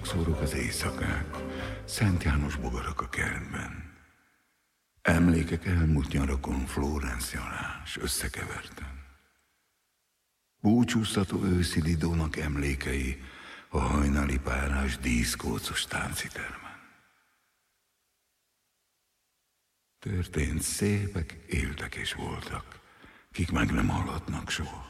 csillakszórok az éjszakák, Szent János bogarak a kertben. Emlékek elmúlt nyarakon Florenciánál, s összekevertem. Búcsúztató őszi Lidónak emlékei a hajnali párás díszkócos táncitermen. Történt szépek, éltek és voltak, kik meg nem hallhatnak soha.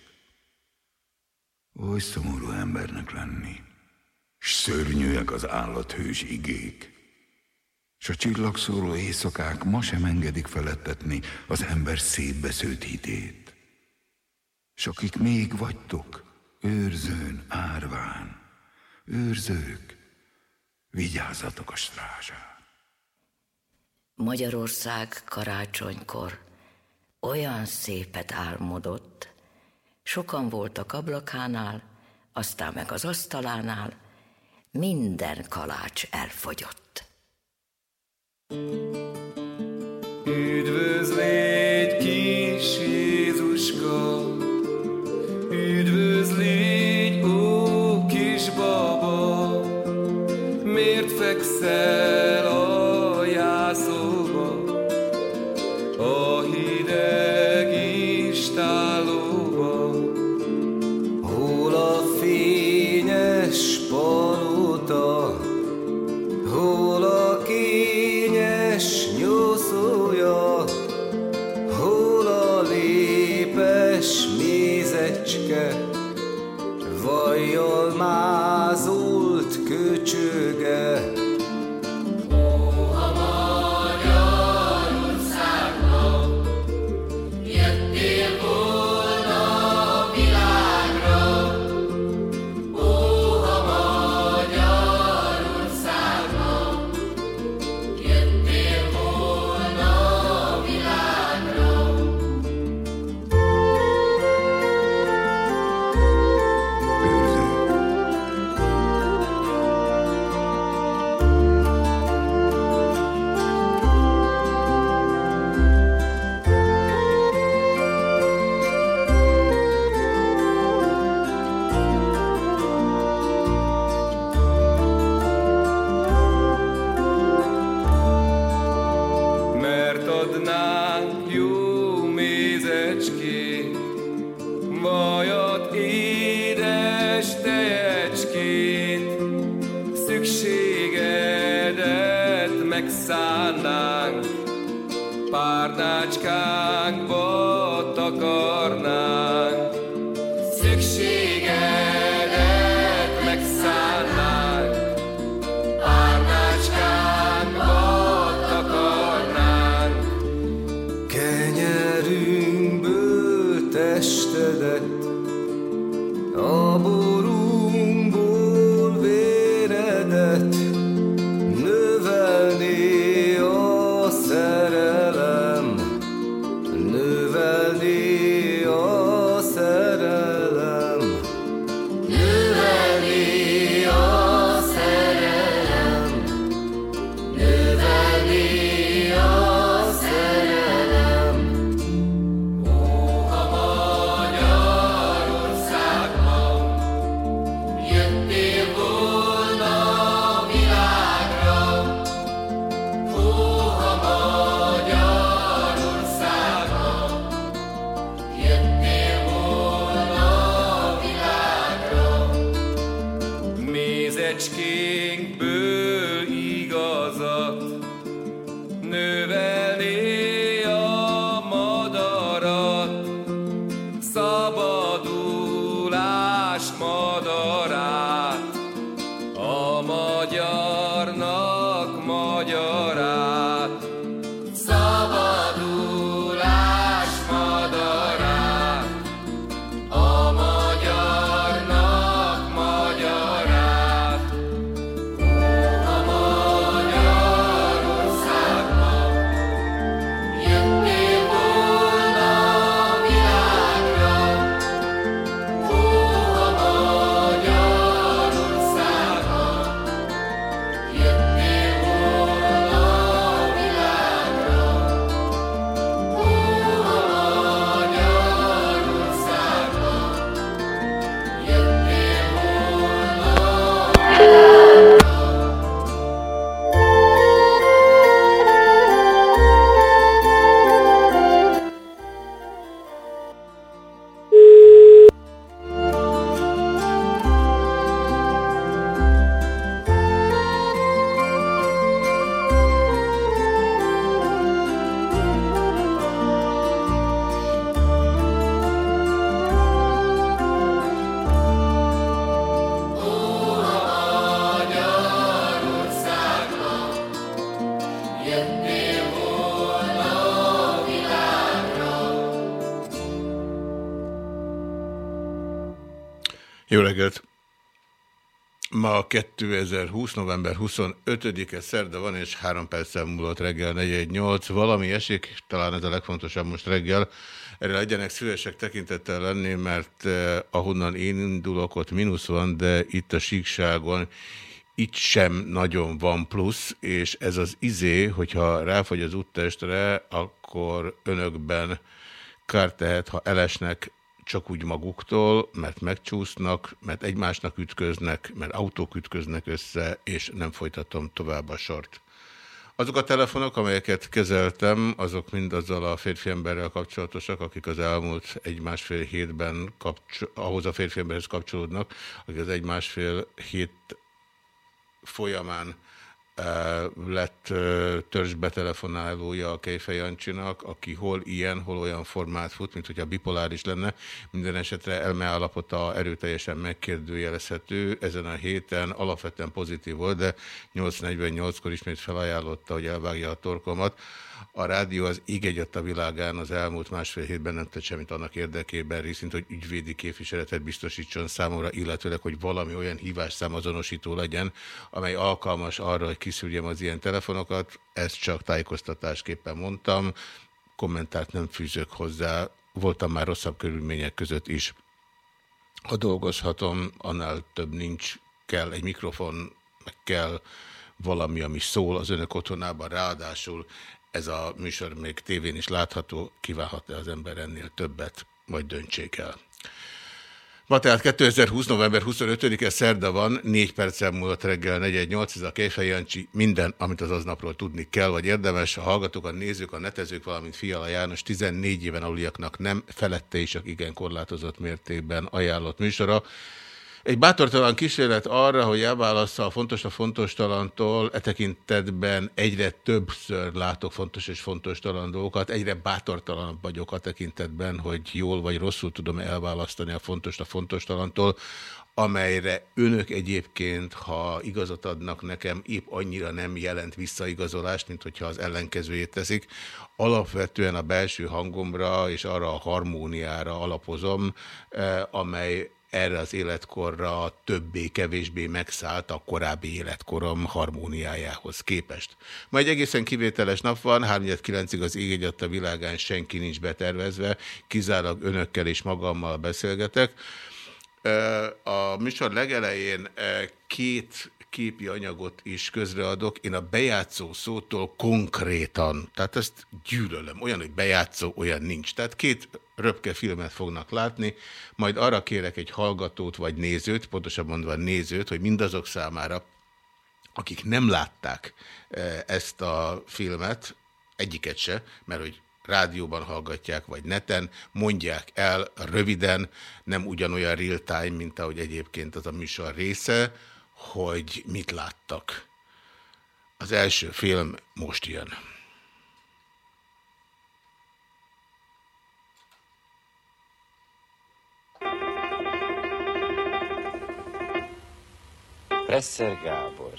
Oly szomorú embernek lenni, s szörnyűek az állathős igék, s a csillagszóró éjszakák ma sem engedik felettetni az ember szétbesződt hitét. S akik még vagytok, őrzőn, árván, őrzők, vigyázzatok a strázsán. Magyarország karácsonykor olyan szépet álmodott, sokan voltak ablakánál, aztán meg az asztalánál, minden kalács elfogyott. Üdvözl légy, kis Jézuska, üdvözl légy, ó kis baba, miért fekszel reggelt! Ma 2020. november 25-e szerda van, és három perccel múlott reggel 418. Valami esik, talán ez a legfontosabb most reggel. Erre legyenek szívesek tekintettel lenni, mert eh, ahonnan én indulok, ott mínusz van, de itt a síkságon itt sem nagyon van plusz, és ez az izé, hogyha ráfagy az úttestre, akkor önökben kár tehet, ha elesnek csak úgy maguktól, mert megcsúsznak, mert egymásnak ütköznek, mert autók ütköznek össze, és nem folytatom tovább a sort. Azok a telefonok, amelyeket kezeltem, azok mind azzal a férfi emberrel kapcsolatosak, akik az elmúlt egy-másfél hétben ahhoz a férfi emberhez kapcsolódnak, akik az egy-másfél hét folyamán lett törzsbetelefonálója a Kejfej Jancsinak, aki hol ilyen, hol olyan formát fut, mint hogyha bipoláris lenne. Minden esetre elmeállapota erőteljesen megkérdőjelezhető. Ezen a héten alapvetően pozitív volt, de 8.48-kor ismét felajánlotta, hogy elvágja a torkomat. A rádió az ég egyet a világán az elmúlt másfél hétben nem tett semmit annak érdekében, részint, hogy ügyvédi képviseletet biztosítson számomra, illetőleg, hogy valami olyan hívásszám azonosító legyen, amely alkalmas arra, hogy kiszűrjem az ilyen telefonokat. Ezt csak tájékoztatásképpen mondtam, kommentárt nem fűzök hozzá, voltam már rosszabb körülmények között is. Ha dolgozhatom, annál több nincs, kell egy mikrofon, meg kell valami, ami szól az önök otthonában, ráadásul ez a műsor még tévén is látható, kívánhat-e az ember ennél többet, majd döntsék el. Ma tehát 2020. november 25-e szerda van, 4 perccel múlott reggel 418, ez a Kejfej Jancsi, minden, amit az aznapról tudni kell, vagy érdemes, a hallgatók, a nézők, a netezők, valamint Fiala János 14 éven aluliaknak nem felette is, igen korlátozott mértékben ajánlott műsora. Egy bátortalan kísérlet arra, hogy elválassza a fontos a fontos talantól, e tekintetben egyre többször látok fontos és fontos talan dolgokat, egyre bátortalanabb vagyok a tekintetben, hogy jól vagy rosszul tudom elválasztani a fontos a fontos talantól, amelyre önök egyébként, ha igazat adnak nekem, épp annyira nem jelent visszaigazolást, mint hogyha az ellenkezőjét teszik. Alapvetően a belső hangomra és arra a harmóniára alapozom, eh, amely erre az életkorra többé-kevésbé megszállt a korábbi életkorom harmóniájához képest. Ma egy egészen kivételes nap van, 3-9-ig az ég a világán senki nincs betervezve, kizárólag önökkel és magammal beszélgetek. A műsor legelején két képi anyagot is közreadok. Én a bejátszó szótól konkrétan, tehát ezt gyűlölöm. Olyan, hogy bejátszó, olyan nincs. Tehát két röpke filmet fognak látni, majd arra kérek egy hallgatót vagy nézőt, pontosabban mondva nézőt, hogy mindazok számára, akik nem látták e, ezt a filmet, egyiket se, mert hogy rádióban hallgatják, vagy neten, mondják el röviden, nem ugyanolyan real time, mint ahogy egyébként az a műsor része, hogy mit láttak. Az első film most jön. Presser Gábor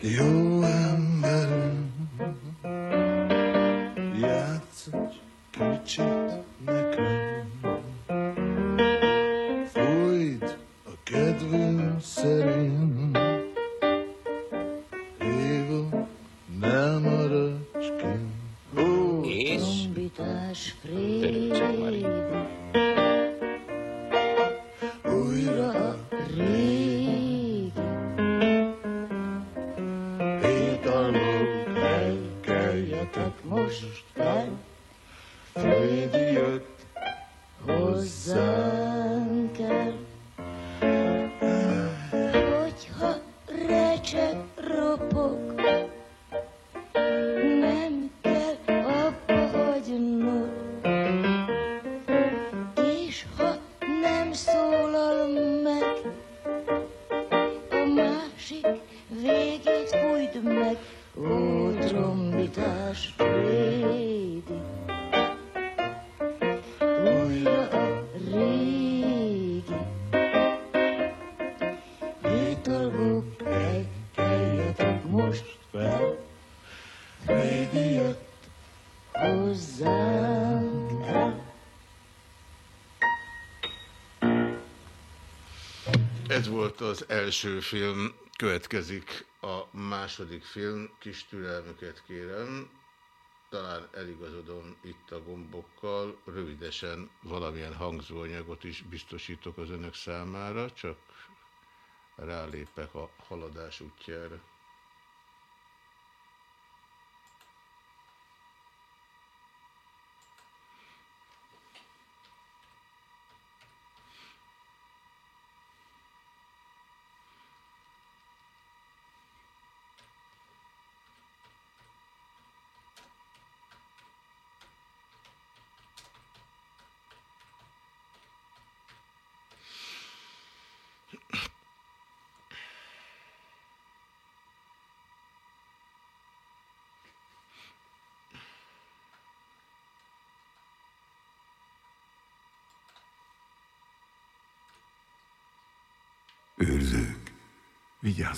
Jó emberem, játsz egy kicsit Flash free. Az első film, következik a második film, kis türelmüket kérem, talán eligazodom itt a gombokkal, rövidesen valamilyen hangzóanyagot is biztosítok az önök számára, csak rálépek a haladás útjára. Őrzők,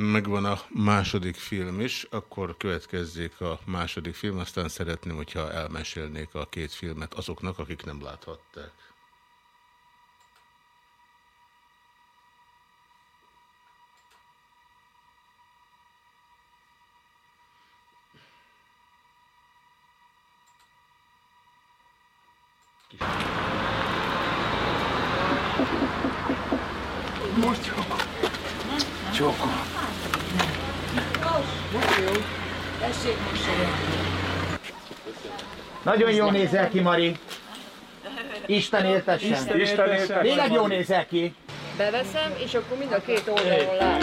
Megvan a második film is, akkor következzék a második film, aztán szeretném, hogyha elmesélnék a két filmet azoknak, akik nem láthatták. Nagyon jól nézel ki, Mari. Isten éltessen. Isten éltessen. Tényleg jól nézel ki. Beveszem, és akkor mind a két oldalon lát.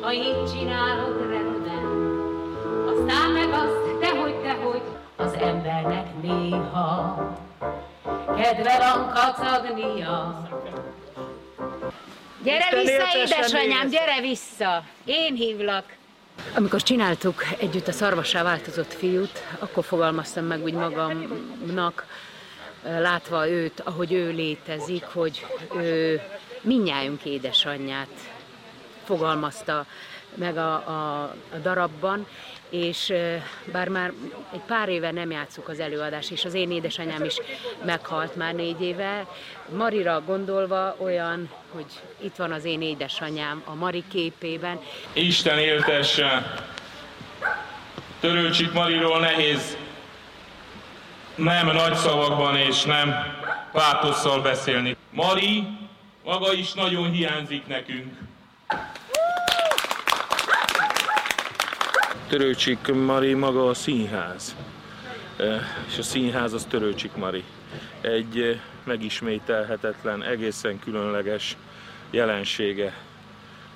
Ha így csinálod rendben, aztán meg azt, dehogy, dehogy, az embernek néha kedve van kacagnia. Gyere vissza, édesanyám, gyere vissza! Én hívlak. Amikor csináltuk együtt a szarvasá változott fiút, akkor fogalmaztam meg úgy magamnak, látva őt, ahogy ő létezik, hogy ő minnyájunk édesanyját fogalmazta meg a, a, a darabban, és bár már egy pár éve nem játszuk az előadás, és az én édesanyám is meghalt már négy éve, Marira gondolva olyan, hogy itt van az én édesanyám a Mari képében. Isten éltesse! Törőcsik Mariról nehéz nem nagy szavakban és nem pátosszal beszélni. Mari maga is nagyon hiányzik nekünk. Törőcsik Mari maga a színház, és a színház az Törőcsik Mari. Egy megismételhetetlen, egészen különleges jelensége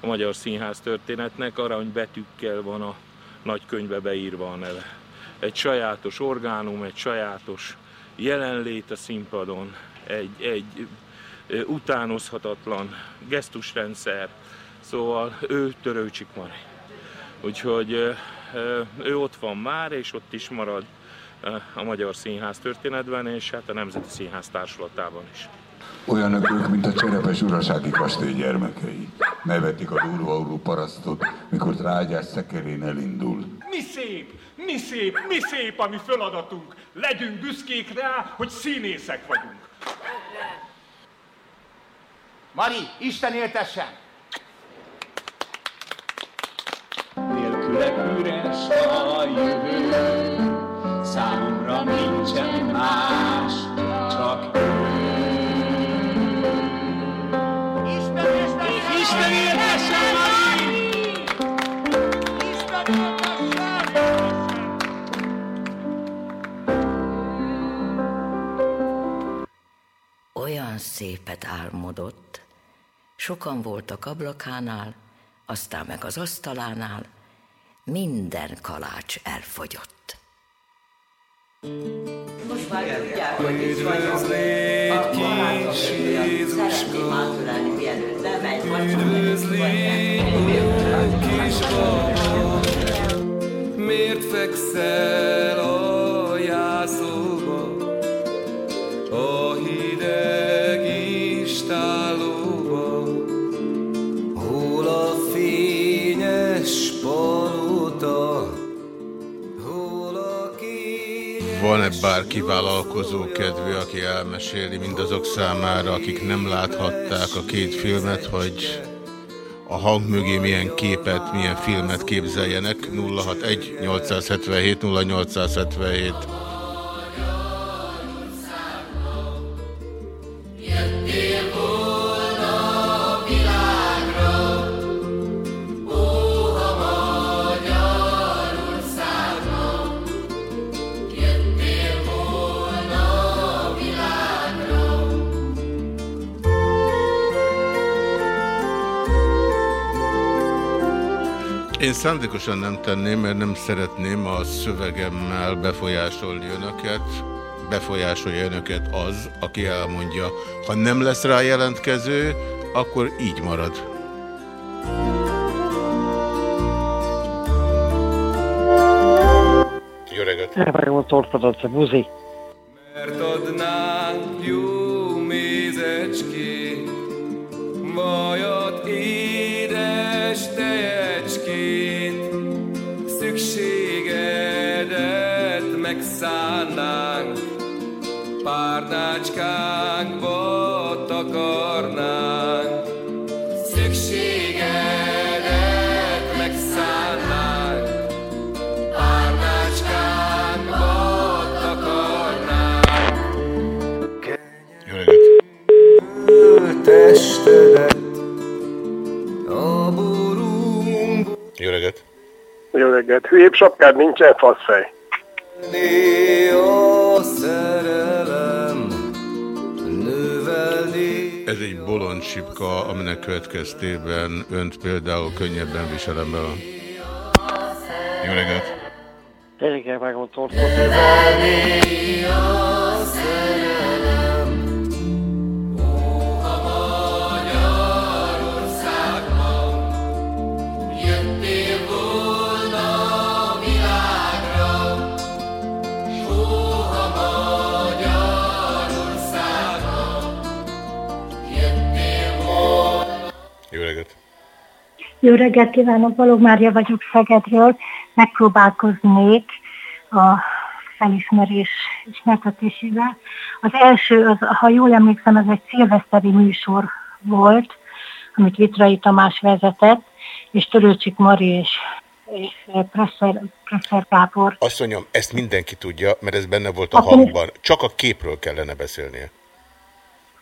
a magyar színház történetnek, aranybetűkkel van a nagy könyvbe beírva a neve. Egy sajátos orgánum, egy sajátos jelenlét a színpadon, egy, egy utánozhatatlan gesztusrendszer, szóval ő Törőcsik Mari. Úgyhogy ő ott van már, és ott is marad a Magyar Színház történetben, és hát a Nemzeti Színház társulatában is. Olyanok ők, mint a cserepes urasági kastély gyermekei. Nevetik a durva parasztot, mikor trágyás szekerén elindul. Mi szép, mi szép, mi szép a mi feladatunk. Legyünk büszkék rá, hogy színészek vagyunk. Mari, Isten éltessen! Nélküle üres a jövő, számomra nincsen más, csak ő. Isten, éltessen, Mari! Isten éltessen! Olyan szépet álmodott, sokan voltak ablakánál, aztán meg az asztalánál, minden kalács elfogyott. Most már tudják, hogy itt vagyok. A kis Jézuska, szeretném átölelni, mielőtt bemegy, kis baba, miért fekszel a Van-e bárki vállalkozó kedvű, aki elmeséli mindazok számára, akik nem láthatták a két filmet, hogy a hang mögé milyen képet, milyen filmet képzeljenek? 061 877 0877 Én szándékosan nem tenném, mert nem szeretném a szövegemmel befolyásolni önöket. Befolyásolja önöket az, aki elmondja, ha nem lesz rá jelentkező, akkor így marad. Jó reggelt! Elvágom torkodat, a buzi. Párnácskánkba takarnánk. Szükségedet megszánnánk, párnácskánkba takarnánk. Jó reggelt! testedet a borúmból Jó reggelt! Jó reggelt. Hülyébb sapkád nincsen, faszfej. Ez egy bolond sipka, aminek következtében önt például könnyebben viselem be. Jó reggelt! Tényleg elvágom Jó reggelt kívánok, Balog Mária vagyok Szegedről. Megpróbálkoznék a felismerés ismertetésével. Az első, az, ha jól emlékszem, ez egy szilveszteri műsor volt, amit Vitrai Tamás vezetett, és Törőcsik Mari és, és Presser, Presser Gábor. Azt mondjam, ezt mindenki tudja, mert ez benne volt a Akkor- hangban. Csak a képről kellene beszélnie.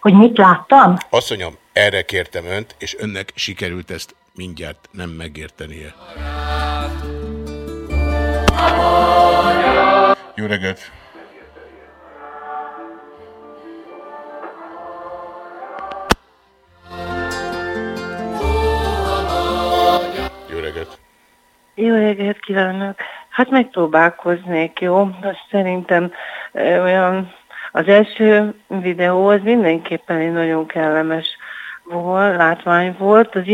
Hogy mit láttam? Azt mondjam, erre kértem önt, és önnek sikerült ezt mindjárt nem megértenie. Jó reggelt! Jó reggelt! Jó reggelt kívánok! Hát megpróbálkoznék, jó? Azt szerintem olyan az első videó az mindenképpen egy nagyon kellemes volt, látvány volt. Az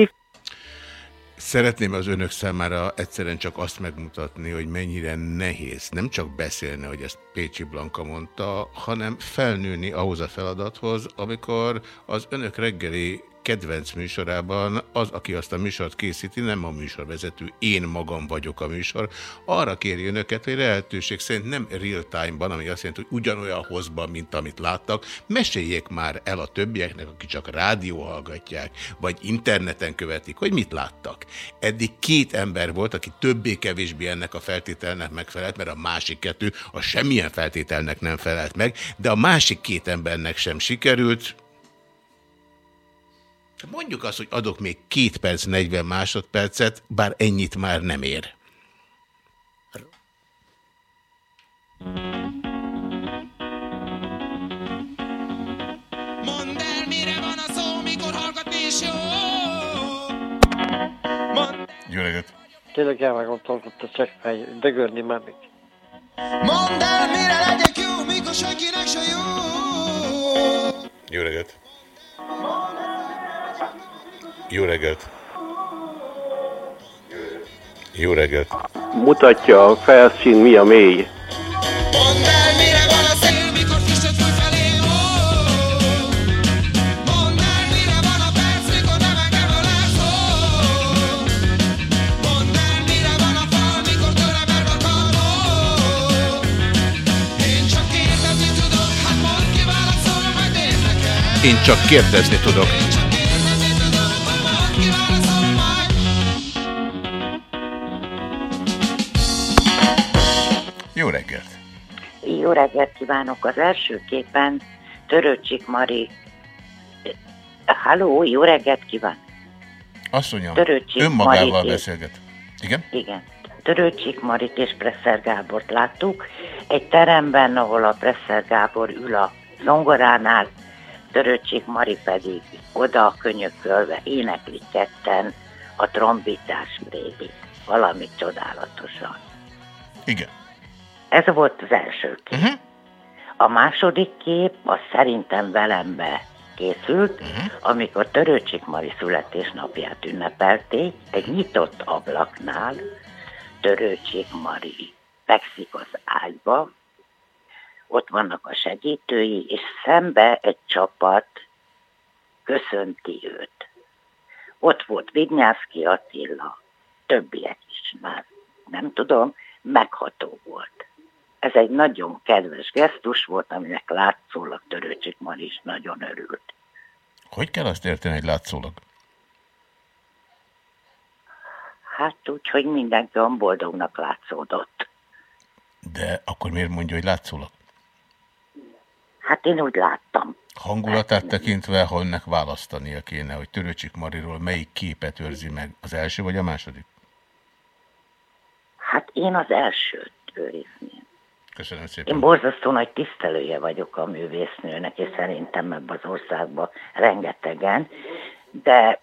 Szeretném az önök számára egyszerűen csak azt megmutatni, hogy mennyire nehéz nem csak beszélni, hogy ezt Pécsi Blanka mondta, hanem felnőni ahhoz a feladathoz, amikor az önök reggeli kedvenc műsorában az, aki azt a műsort készíti, nem a műsorvezető, én magam vagyok a műsor, arra kéri önöket, hogy lehetőség szerint nem real time-ban, ami azt jelenti, hogy ugyanolyan hozban, mint amit láttak, meséljék már el a többieknek, akik csak rádió hallgatják, vagy interneten követik, hogy mit láttak. Eddig két ember volt, aki többé-kevésbé ennek a feltételnek megfelelt, mert a másik kettő a semmilyen feltételnek nem felelt meg, de a másik két embernek sem sikerült, Mondjuk azt, hogy adok még két perc, 40 másodpercet, bár ennyit már nem ér. Mondd el, mire van a szó, mikor hallgatni is jó. Jó reggelt! Tényleg elvágottam ott a csekkfej, dögörni menni. Mondd el, mire legyek jó, mikor senkinek se jó. Jó reggelt! Jó reggelt! Jó reggelt! Mutatja a felszín, mi a mély. Mondd el, mire van Jó reggelt kívánok! Az első képen Törőcsik Mari. Halló, jó reggelt kíván! Asszonyom, Törőcsik önmagával Marit beszélget. Igen? Igen. Törőcsik Marit és Presser Gábort láttuk egy teremben, ahol a Presser Gábor ül a zongoránál, Törőcsik Mari pedig oda könyökölve énekli ketten a trombitás régi. Valami csodálatosan. Igen. Ez volt az első kép. Uh-huh. A második kép az szerintem velembe készült, Uh-huh. amikor Törőcsik Mari születésnapját ünnepelték, egy nyitott ablaknál Törőcsik Mari fekszik az ágyba, ott vannak a segítői, és szembe egy csapat köszönti őt. Ott volt Vignyászki Attila, többiek is már, nem tudom, megható volt. Ez egy nagyon kedves gesztus volt, aminek látszólag Törőcsik Mari is nagyon örült. Hogy kell azt érteni, hogy látszólag? Hát úgy, hogy mindenki olyan boldognak látszódott. De akkor miért mondja, hogy látszólag? Hát én úgy láttam. Hangulatát tekintve, ha önnek választania kéne, hogy Törőcsik Mariról melyik képet őrzi meg, az első vagy a második? Hát én az elsőt őrizném. Köszönöm szépen. Én borzasztó nagy tisztelője vagyok a művésznőnek, és szerintem ebben az országban rengetegen, de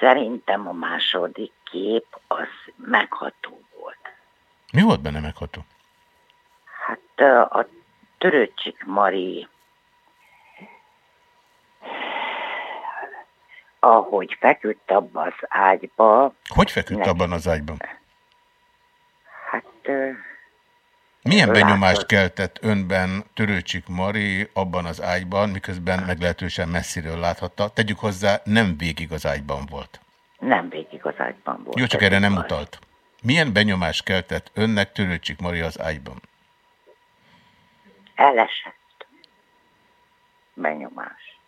szerintem a második kép az megható volt. Mi volt benne megható? Hát a Törőcsik Mari, ahogy feküdt abba az ágyba, Hogy feküdt Ne. abban az ágyban? hát Milyen benyomást keltett önben Törőcsik Mari abban az ágyban, miközben meglehetősen messziről láthatta? Tegyük hozzá, nem végig az ágyban volt. nem végig az ágyban volt. Jó, csak erre nem igaz. utalt. Milyen benyomást keltett önnek Törőcsik Mari az ágyban? Elesett benyomás.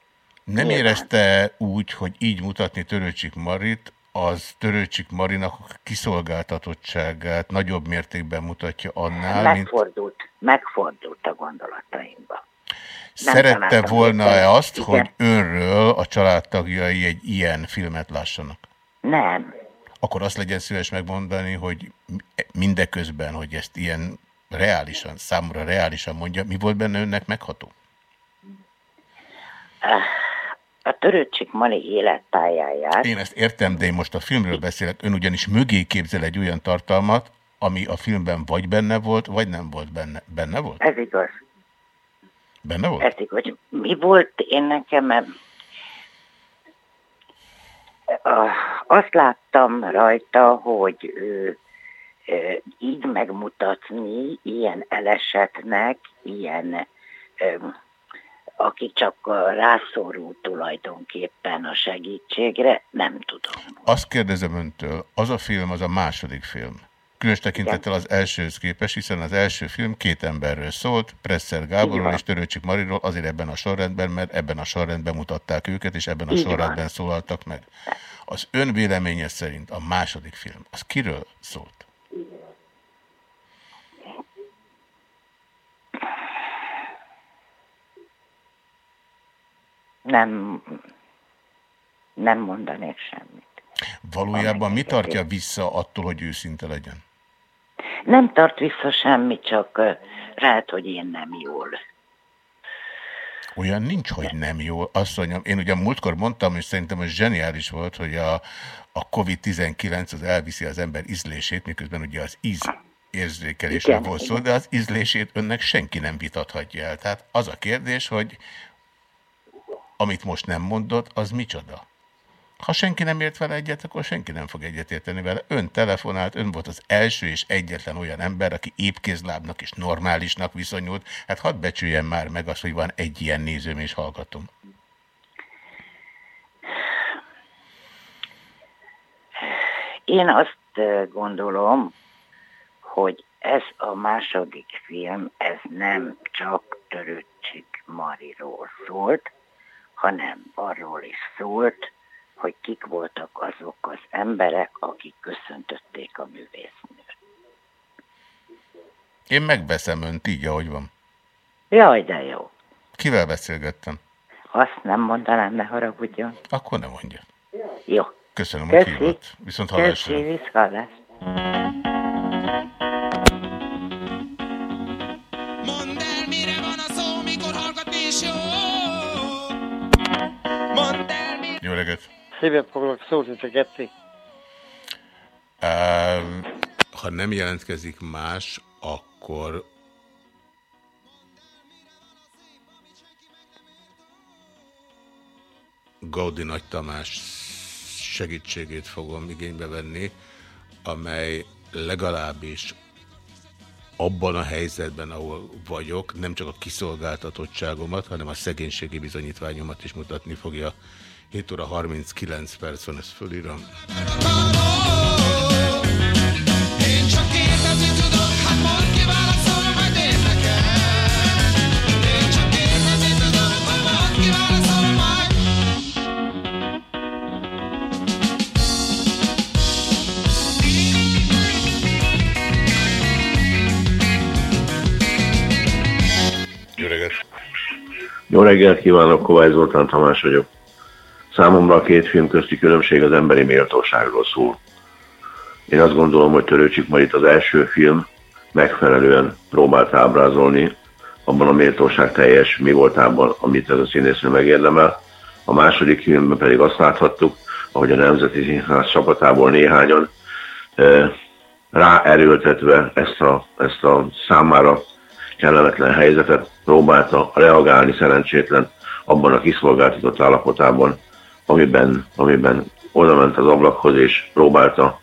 Nem Nyilván. érezte úgy, hogy így mutatni Törőcsik Marit, az Törőcsik Marinak kiszolgáltatottságát nagyobb mértékben mutatja annál, mint Megfordult, megfordult a gondolataimba. Szerette volna-e azt, Igen. hogy önről a családtagjai egy ilyen filmet lássanak? Nem. Akkor azt legyen szíves megmondani, hogy mindeközben, hogy ezt ilyen reálisan, számomra reálisan mondja, mi volt benne önnek megható? A törőcsik Mari életpályáját Én ezt értem, de én most a filmről beszélek. Ön ugyanis mögé képzel egy olyan tartalmat, ami a filmben vagy benne volt, vagy nem volt benne. Benne volt? Ez igaz. Benne volt? Ez igaz. Mi volt én nekem? azt láttam rajta, hogy ő így megmutatni ilyen elesetnek, ilyen aki csak rászorul tulajdonképpen a segítségre, nem tudom. Azt kérdezem öntől, az a film, az a második film. Különös tekintettel az elsőhöz képest, hiszen az első film két emberről szólt, Presser Gáborról és Törőcsik Mariról, azért ebben a sorrendben, mert ebben a sorrendben mutatták őket, és ebben a Így sorrendben van. szólaltak meg. Az ön véleménye szerint a második film, az kiről szólt? Nem, nem mondanék semmit. Valójában mi tartja vissza attól, hogy őszinte legyen? Nem tart vissza semmit, csak lehet, hogy én nem jól. Olyan nincs, hogy nem jó. Mondjam, én ugye múltkor mondtam, és szerintem az zseniális volt, hogy a, a COVID-19 az elviszi az ember ízlését, miközben ugye az íz érzékelésről Igen, volt szó, de az ízlését önnek senki nem vitathatja el. Tehát az a kérdés, hogy amit most nem mondott, az micsoda? Ha senki nem ért vele egyet, akkor senki nem fog egyetérteni vele. Ön telefonált, ön volt az első és egyetlen olyan ember, aki épkézlábnak és normálisnak viszonyult. Hát hadd becsüljen már meg azt, hogy van egy ilyen nézőm és hallgatom. Én azt ö, gondolom, hogy ez a második film, ez nem csak Törőcsik Mariról szólt, hanem arról is szólt, hogy kik voltak azok az emberek, akik köszöntötték a művésznőt. Én megveszem önt így, ahogy van. Jaj, de jó. Kivel beszélgettem? Azt nem mondanám, ne haragudjon. Akkor nem mondja. Jó. Köszönöm, hogy Köszi. hívott. Viszont hallásra. Köszi, visz hallás. Reggelt! Szívem foglak szólítogetni. Uh, ha nem jelentkezik más, akkor Gaudi Nagy Tamás segítségét fogom igénybe venni, amely legalábbis abban a helyzetben, ahol vagyok, nem csak a kiszolgáltatottságomat, hanem a szegénységi bizonyítványomat is mutatni fogja. 7 óra 39 perc van, ezt fölírom. Én csak kérdezni tudok, hát mondd ki, válaszol, majd én neked. Én csak kérdezni tudok, hát mondd ki, válaszol, majd... Jó reggelt! Jó reggelt kívánok, Kovács Zoltán Tamás vagyok. Számomra a két film közti különbség az emberi méltóságról szól. Én azt gondolom, hogy Törőcsik Marit az első film megfelelően próbált ábrázolni, abban a méltóság teljes mi voltában, amit ez a színésznő megérdemel. A második filmben pedig azt láthattuk, ahogy a Nemzeti Színház csapatából néhányan eh, ráerőltetve ezt a, ezt a számára kellemetlen helyzetet próbálta reagálni szerencsétlen abban a kiszolgáltatott állapotában, amiben, amiben oda ment az ablakhoz és próbálta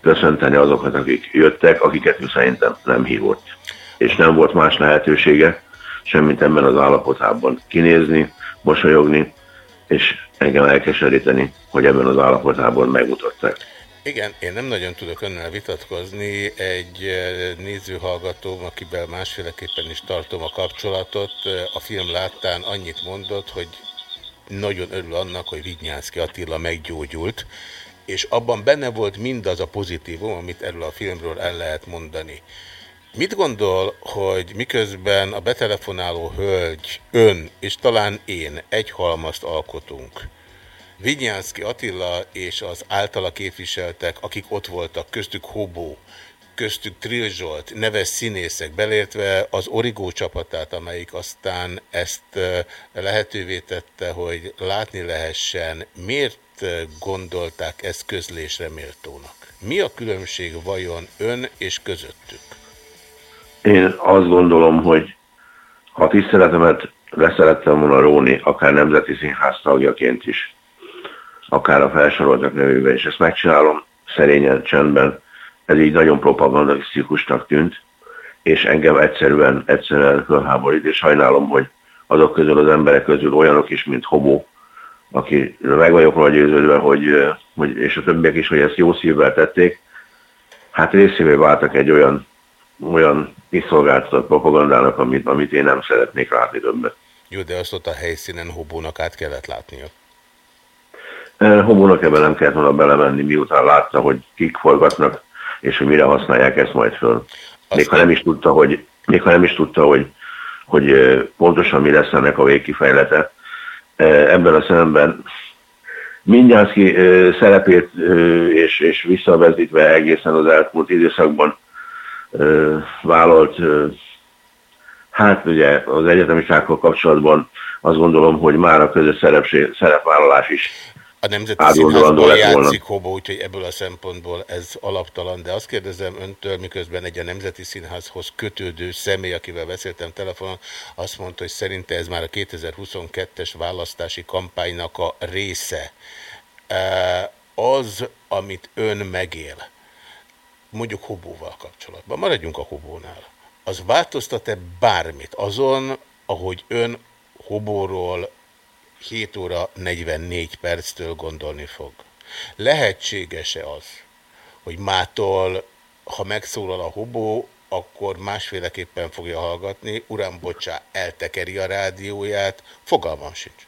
köszönteni azokat, akik jöttek, akiket ő szerintem nem hívott. És nem volt más lehetősége, semmit ebben az állapotában kinézni, mosolyogni, és engem elkeseríteni, hogy ebben az állapotában megmutatták. Igen, én nem nagyon tudok önnel vitatkozni. Egy eh, nézőhallgatóm, akivel másféleképpen is tartom a kapcsolatot, eh, a film láttán annyit mondott, hogy nagyon örül annak, hogy Vignyánszki Attila meggyógyult, és abban benne volt mindaz a pozitívum, amit erről a filmről el lehet mondani. Mit gondol, hogy miközben a betelefonáló hölgy, ön és talán én egy halmazt alkotunk, Vinyánszki Attila és az általa képviseltek, akik ott voltak, köztük Hobó, köztük Trill Zsolt, neves színészek, belértve az Origó csapatát, amelyik aztán ezt eh, lehetővé tette, hogy látni lehessen, miért gondolták ezt közlésre méltónak? Mi a különbség vajon ön és közöttük? Én azt gondolom, hogy ha tiszteletemet leszerettem volna róni, akár Nemzeti Színház tagjaként is, akár a felsoroltak nevében, és ezt megcsinálom szerényen, csendben. Ez így nagyon propagandisztikusnak tűnt, és engem egyszerűen, egyszerűen fölháborít, és sajnálom, hogy azok közül az emberek közül olyanok is, mint Hobo, aki meg vagyok róla győződve, hogy, hogy, és a többiek is, hogy ezt jó szívvel tették, hát részévé váltak egy olyan, olyan kiszolgáltatott propagandának, amit, amit én nem szeretnék látni többet. Jó, de azt ott a helyszínen Hobónak át kellett látnia. Hobónak ebben nem kellett volna belemenni, miután látta, hogy kik forgatnak, és hogy mire használják ezt majd föl. Még ha nem is tudta, hogy, még ha nem is tudta, hogy, hogy pontosan mi lesz ennek a végkifejlete. Ebben a szemben Mindjászki szerepét és, és visszavezítve egészen az elmúlt időszakban vállalt, hát ugye az egyetemisákkal kapcsolatban azt gondolom, hogy már a közös szerepvállalás is a Nemzeti Színházban játszik Hobó, úgyhogy ebből a szempontból ez alaptalan, de azt kérdezem öntől, miközben egy a Nemzeti Színházhoz kötődő személy, akivel beszéltem telefonon, azt mondta, hogy szerinte ez már a 2022-es választási kampánynak a része. Az, amit ön megél, mondjuk Hobóval kapcsolatban, maradjunk a Hobónál, az változtat-e bármit azon, ahogy ön Hobóról 7 óra 44 perctől gondolni fog. Lehetséges-e az, hogy mától, ha megszólal a hobó, akkor másféleképpen fogja hallgatni, uram, bocsá, eltekeri a rádióját, fogalmam sincs.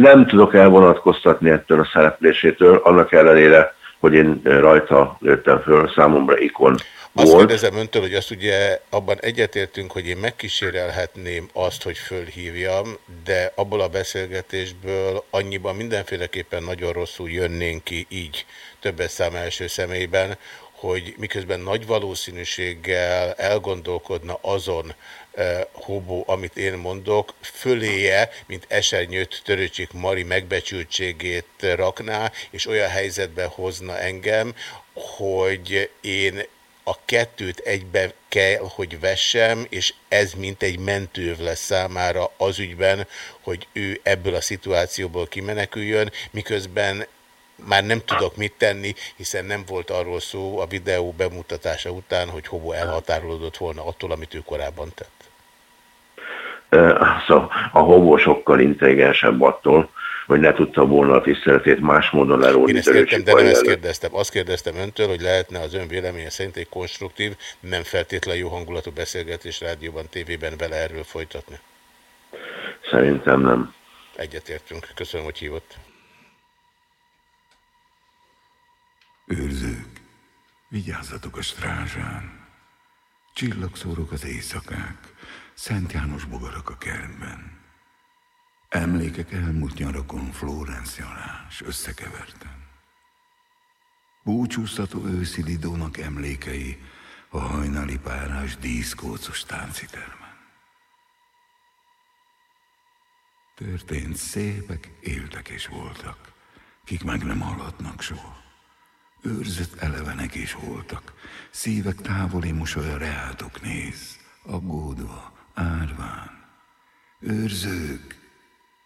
Nem tudok elvonatkoztatni ettől a szereplésétől, annak ellenére, hogy én rajta lőttem föl, számomra ikon azt volt. kérdezem öntől, hogy azt ugye abban egyetértünk, hogy én megkísérelhetném azt, hogy fölhívjam, de abból a beszélgetésből annyiban mindenféleképpen nagyon rosszul jönnénk ki így többes szám első személyben, hogy miközben nagy valószínűséggel elgondolkodna azon eh, hobó, amit én mondok, föléje, mint esernyőt törőcsik Mari megbecsültségét rakná, és olyan helyzetbe hozna engem, hogy én a kettőt egybe kell, hogy vessem, és ez mint egy mentőv lesz számára az ügyben, hogy ő ebből a szituációból kimeneküljön, miközben már nem tudok mit tenni, hiszen nem volt arról szó a videó bemutatása után, hogy Hobo elhatárolódott volna attól, amit ő korábban tett. Szóval a Hobo sokkal intelligensebb attól, hogy ne tudta volna a tiszteletét más módon lerólni. Én ezt értem, de nem ezt kérdeztem. Azt kérdeztem öntől, hogy lehetne az ön véleménye szerint egy konstruktív, nem feltétlen jó hangulatú beszélgetés rádióban, tévében vele erről folytatni. Szerintem nem. Egyetértünk. Köszönöm, hogy hívott. Őrzők, vigyázzatok a strázsán. Csillagszórok az éjszakák, Szent János bogarak a kertben. Emlékek elmúlt nyarakon Florence nyarás összekeverten. Búcsúztató őszi Lidónak emlékei a hajnali párás díszkócos táncitermen. Történt szépek, éltek és voltak, kik meg nem hallhatnak soha. Őrzött elevenek is voltak, szívek távoli mosolya reátok néz, aggódva, árván. Őrzők,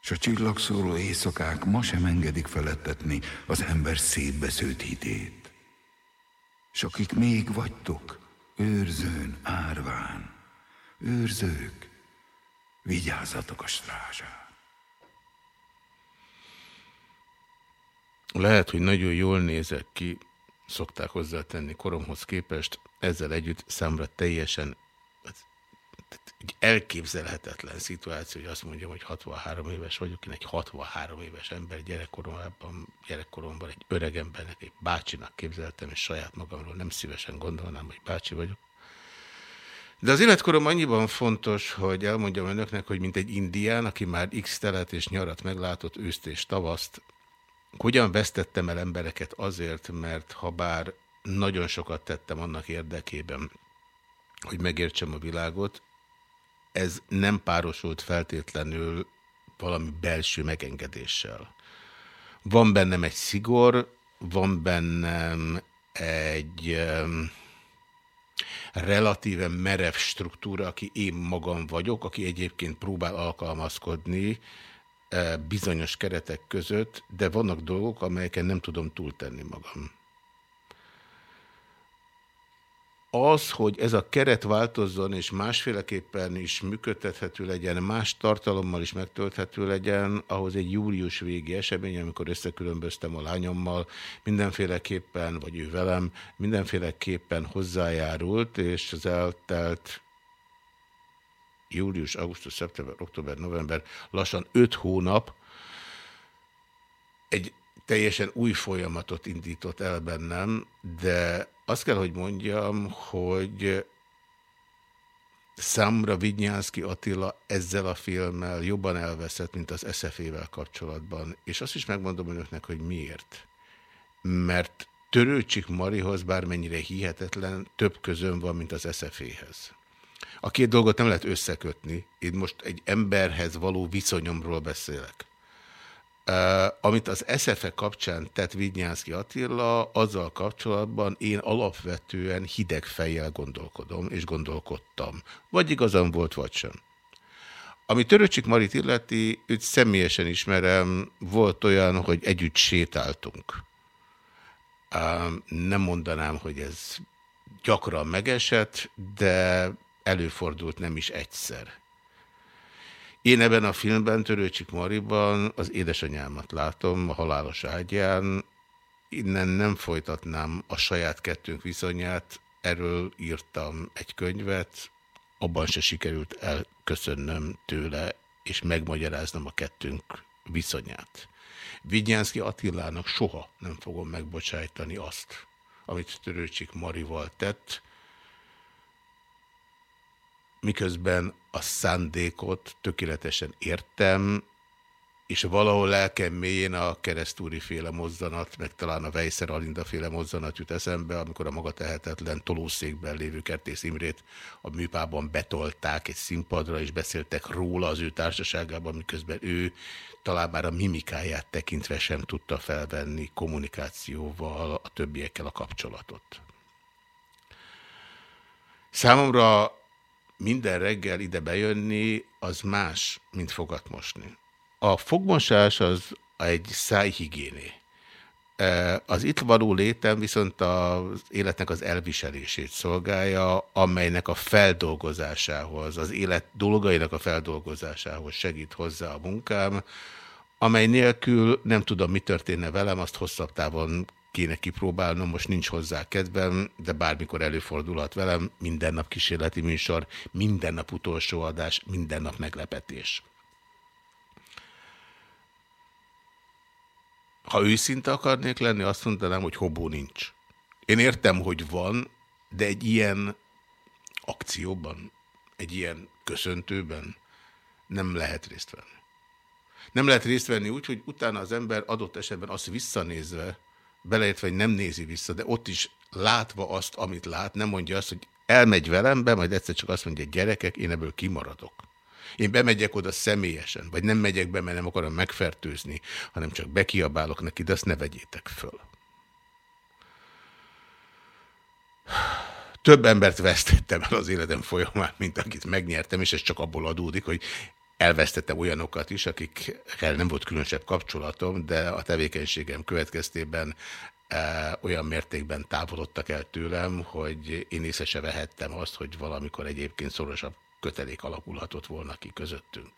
s a csillagszóró éjszakák ma sem engedik felettetni az ember szétbesződt hitét. S akik még vagytok, őrzőn, árván, őrzők, vigyázzatok a strázsán. Lehet, hogy nagyon jól nézek ki, szokták hozzátenni koromhoz képest, ezzel együtt számra teljesen egy elképzelhetetlen szituáció, hogy azt mondjam, hogy 63 éves vagyok, én egy 63 éves ember gyerekkoromban, gyerekkoromban egy öreg embernek, egy bácsinak képzeltem, és saját magamról nem szívesen gondolnám, hogy bácsi vagyok. De az életkorom annyiban fontos, hogy elmondjam önöknek, hogy mint egy indián, aki már x telet és nyarat meglátott őszt és tavaszt, hogyan vesztettem el embereket azért, mert ha bár nagyon sokat tettem annak érdekében, hogy megértsem a világot. Ez nem párosult feltétlenül valami belső megengedéssel. Van bennem egy szigor, van bennem egy um, relatíven merev struktúra, aki én magam vagyok, aki egyébként próbál alkalmazkodni uh, bizonyos keretek között, de vannak dolgok, amelyeken nem tudom túltenni magam. Az, hogy ez a keret változzon, és másféleképpen is működtethető legyen, más tartalommal is megtölthető legyen, ahhoz egy július végi esemény, amikor összekülönböztem a lányommal, mindenféleképpen, vagy ő velem, mindenféleképpen hozzájárult, és az eltelt július, augusztus, szeptember, október, november, lassan öt hónap, egy teljesen új folyamatot indított el bennem, de azt kell, hogy mondjam, hogy számra Vignyánszki Attila ezzel a filmmel jobban elveszett, mint az SZF-vel kapcsolatban. És azt is megmondom önöknek, hogy miért. Mert Törőcsik Marihoz bármennyire hihetetlen, több közön van, mint az SZF-hez. A két dolgot nem lehet összekötni. Én most egy emberhez való viszonyomról beszélek. Amit az SZFE kapcsán tett Vidnyánszki Attila, azzal kapcsolatban én alapvetően hideg fejjel gondolkodom, és gondolkodtam. Vagy igazam volt, vagy sem. Ami Töröcsik Marit illeti, őt személyesen ismerem, volt olyan, hogy együtt sétáltunk. Nem mondanám, hogy ez gyakran megesett, de előfordult nem is egyszer. Én ebben a filmben, Törőcsik Mariban az édesanyámat látom a halálos ágyán. Innen nem folytatnám a saját kettőnk viszonyát, erről írtam egy könyvet, abban se sikerült elköszönnöm tőle, és megmagyaráznom a kettőnk viszonyát. Vigyánszki Attilának soha nem fogom megbocsájtani azt, amit Törőcsik Marival tett, miközben a szándékot tökéletesen értem, és valahol lelkem mélyén a keresztúri féle mozzanat, meg talán a Vejszer Alinda féle mozzanat jut eszembe, amikor a maga tehetetlen tolószékben lévő Kertész Imrét a műpában betolták egy színpadra, és beszéltek róla az ő társaságában, miközben ő talán már a mimikáját tekintve sem tudta felvenni kommunikációval a többiekkel a kapcsolatot. Számomra minden reggel ide bejönni, az más, mint fogat mosni. A fogmosás az egy szájhigiéné. E, az itt való létem viszont az életnek az elviselését szolgálja, amelynek a feldolgozásához, az élet dolgainak a feldolgozásához segít hozzá a munkám, amely nélkül nem tudom, mi történne velem, azt hosszabb távon kéne kipróbálnom, most nincs hozzá kedvem, de bármikor előfordulhat velem, minden nap kísérleti műsor, minden nap utolsó adás, minden nap meglepetés. Ha őszinte akarnék lenni, azt mondanám, hogy hobó nincs. Én értem, hogy van, de egy ilyen akcióban, egy ilyen köszöntőben nem lehet részt venni. Nem lehet részt venni úgy, hogy utána az ember adott esetben azt visszanézve, beleértve, hogy nem nézi vissza, de ott is látva azt, amit lát, nem mondja azt, hogy elmegy velem be, majd egyszer csak azt mondja, gyerekek, én ebből kimaradok. Én bemegyek oda személyesen, vagy nem megyek be, mert nem akarom megfertőzni, hanem csak bekiabálok neki, de azt ne vegyétek föl. Több embert vesztettem el az életem folyamán, mint akit megnyertem, és ez csak abból adódik, hogy elvesztettem olyanokat is, akikkel nem volt különösebb kapcsolatom, de a tevékenységem következtében e, olyan mértékben távolodtak el tőlem, hogy én észre se vehettem azt, hogy valamikor egyébként szorosabb kötelék alakulhatott volna ki közöttünk.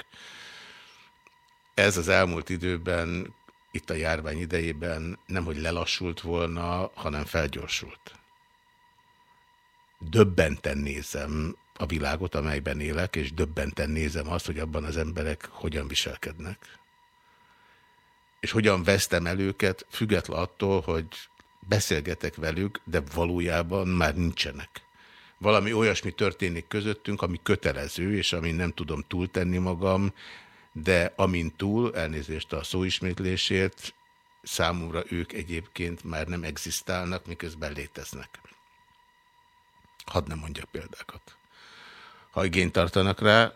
Ez az elmúlt időben, itt a járvány idejében nemhogy lelassult volna, hanem felgyorsult. Döbbenten nézem a világot, amelyben élek, és döbbenten nézem azt, hogy abban az emberek hogyan viselkednek. És hogyan vesztem el őket, független attól, hogy beszélgetek velük, de valójában már nincsenek. Valami olyasmi történik közöttünk, ami kötelező, és amin nem tudom túltenni magam, de amint túl, elnézést a szóismétlésért, számomra ők egyébként már nem egzisztálnak, miközben léteznek. Hadd nem mondjak példákat. Ha igényt tartanak rá,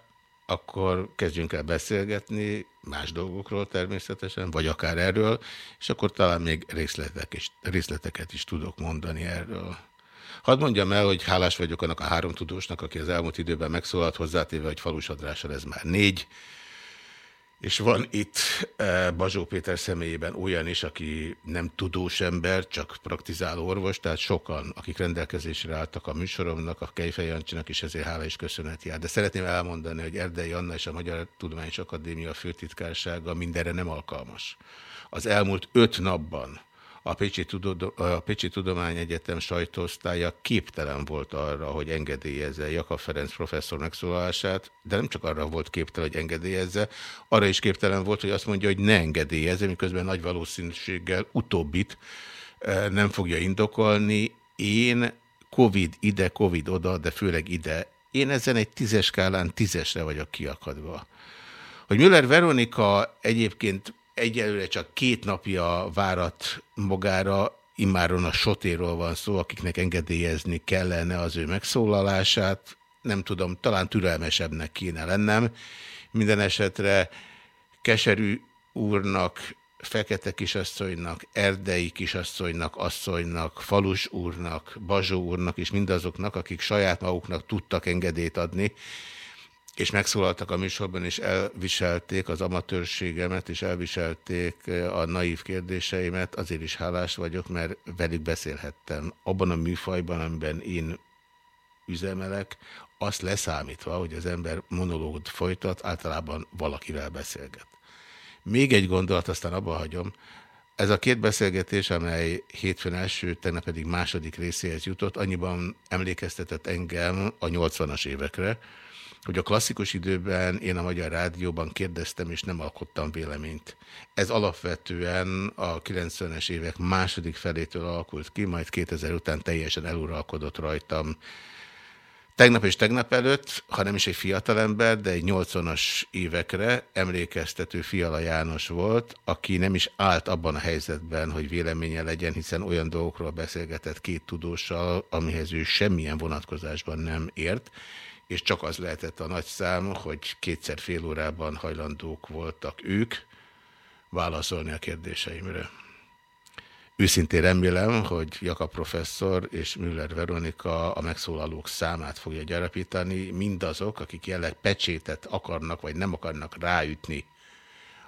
akkor kezdjünk el beszélgetni más dolgokról természetesen, vagy akár erről, és akkor talán még részletek is, részleteket is tudok mondani erről. Hadd mondjam el, hogy hálás vagyok annak a három tudósnak, aki az elmúlt időben megszólalt hozzátéve, hogy falusadrással ez már négy, és van itt eh, Bazsó Péter személyében olyan is, aki nem tudós ember, csak praktizáló orvos, tehát sokan, akik rendelkezésre álltak a műsoromnak, a Kejfej is ezért hála és köszönet jár. De szeretném elmondani, hogy Erdei Anna és a Magyar Tudományos Akadémia főtitkársága mindenre nem alkalmas. Az elmúlt öt napban a Pécsi, Tudo a Pécsi Tudományegyetem sajtóosztálya képtelen volt arra, hogy engedélyezze Jakab Ferenc professzor megszólalását, de nem csak arra volt képtelen, hogy engedélyezze, arra is képtelen volt, hogy azt mondja, hogy ne engedélyezze, miközben nagy valószínűséggel utóbbit e, nem fogja indokolni. Én Covid ide, Covid oda, de főleg ide. Én ezen egy tízes skálán tízesre vagyok kiakadva. Hogy Müller Veronika egyébként egyelőre csak két napja várat magára, immáron a sotéról van szó, akiknek engedélyezni kellene az ő megszólalását. Nem tudom, talán türelmesebbnek kéne lennem. Minden esetre Keserű úrnak, Fekete kisasszonynak, Erdei kisasszonynak, asszonynak, Falus úrnak, Bazsó úrnak és mindazoknak, akik saját maguknak tudtak engedélyt adni, és megszólaltak a műsorban, és elviselték az amatőrségemet, és elviselték a naív kérdéseimet, azért is hálás vagyok, mert velük beszélhettem. Abban a műfajban, amiben én üzemelek, azt leszámítva, hogy az ember monológot folytat, általában valakivel beszélget. Még egy gondolat, aztán abba hagyom. Ez a két beszélgetés, amely hétfőn első, tegnap pedig második részéhez jutott, annyiban emlékeztetett engem a 80-as évekre, hogy a klasszikus időben én a Magyar Rádióban kérdeztem, és nem alkottam véleményt. Ez alapvetően a 90-es évek második felétől alakult ki, majd 2000 után teljesen eluralkodott rajtam. Tegnap és tegnap előtt, ha nem is egy fiatalember, de egy 80-as évekre emlékeztető Fiala János volt, aki nem is állt abban a helyzetben, hogy véleménye legyen, hiszen olyan dolgokról beszélgetett két tudóssal, amihez ő semmilyen vonatkozásban nem ért, és csak az lehetett a nagy szám, hogy kétszer fél órában hajlandók voltak ők válaszolni a kérdéseimre. Őszintén remélem, hogy Jaka professzor és Müller Veronika a megszólalók számát fogja gyarapítani, mindazok, akik jelenleg pecsétet akarnak, vagy nem akarnak ráütni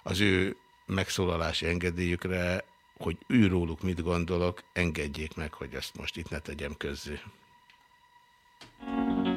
az ő megszólalási engedélyükre, hogy őróluk mit gondolok, engedjék meg, hogy ezt most itt ne tegyem közzé. Mondd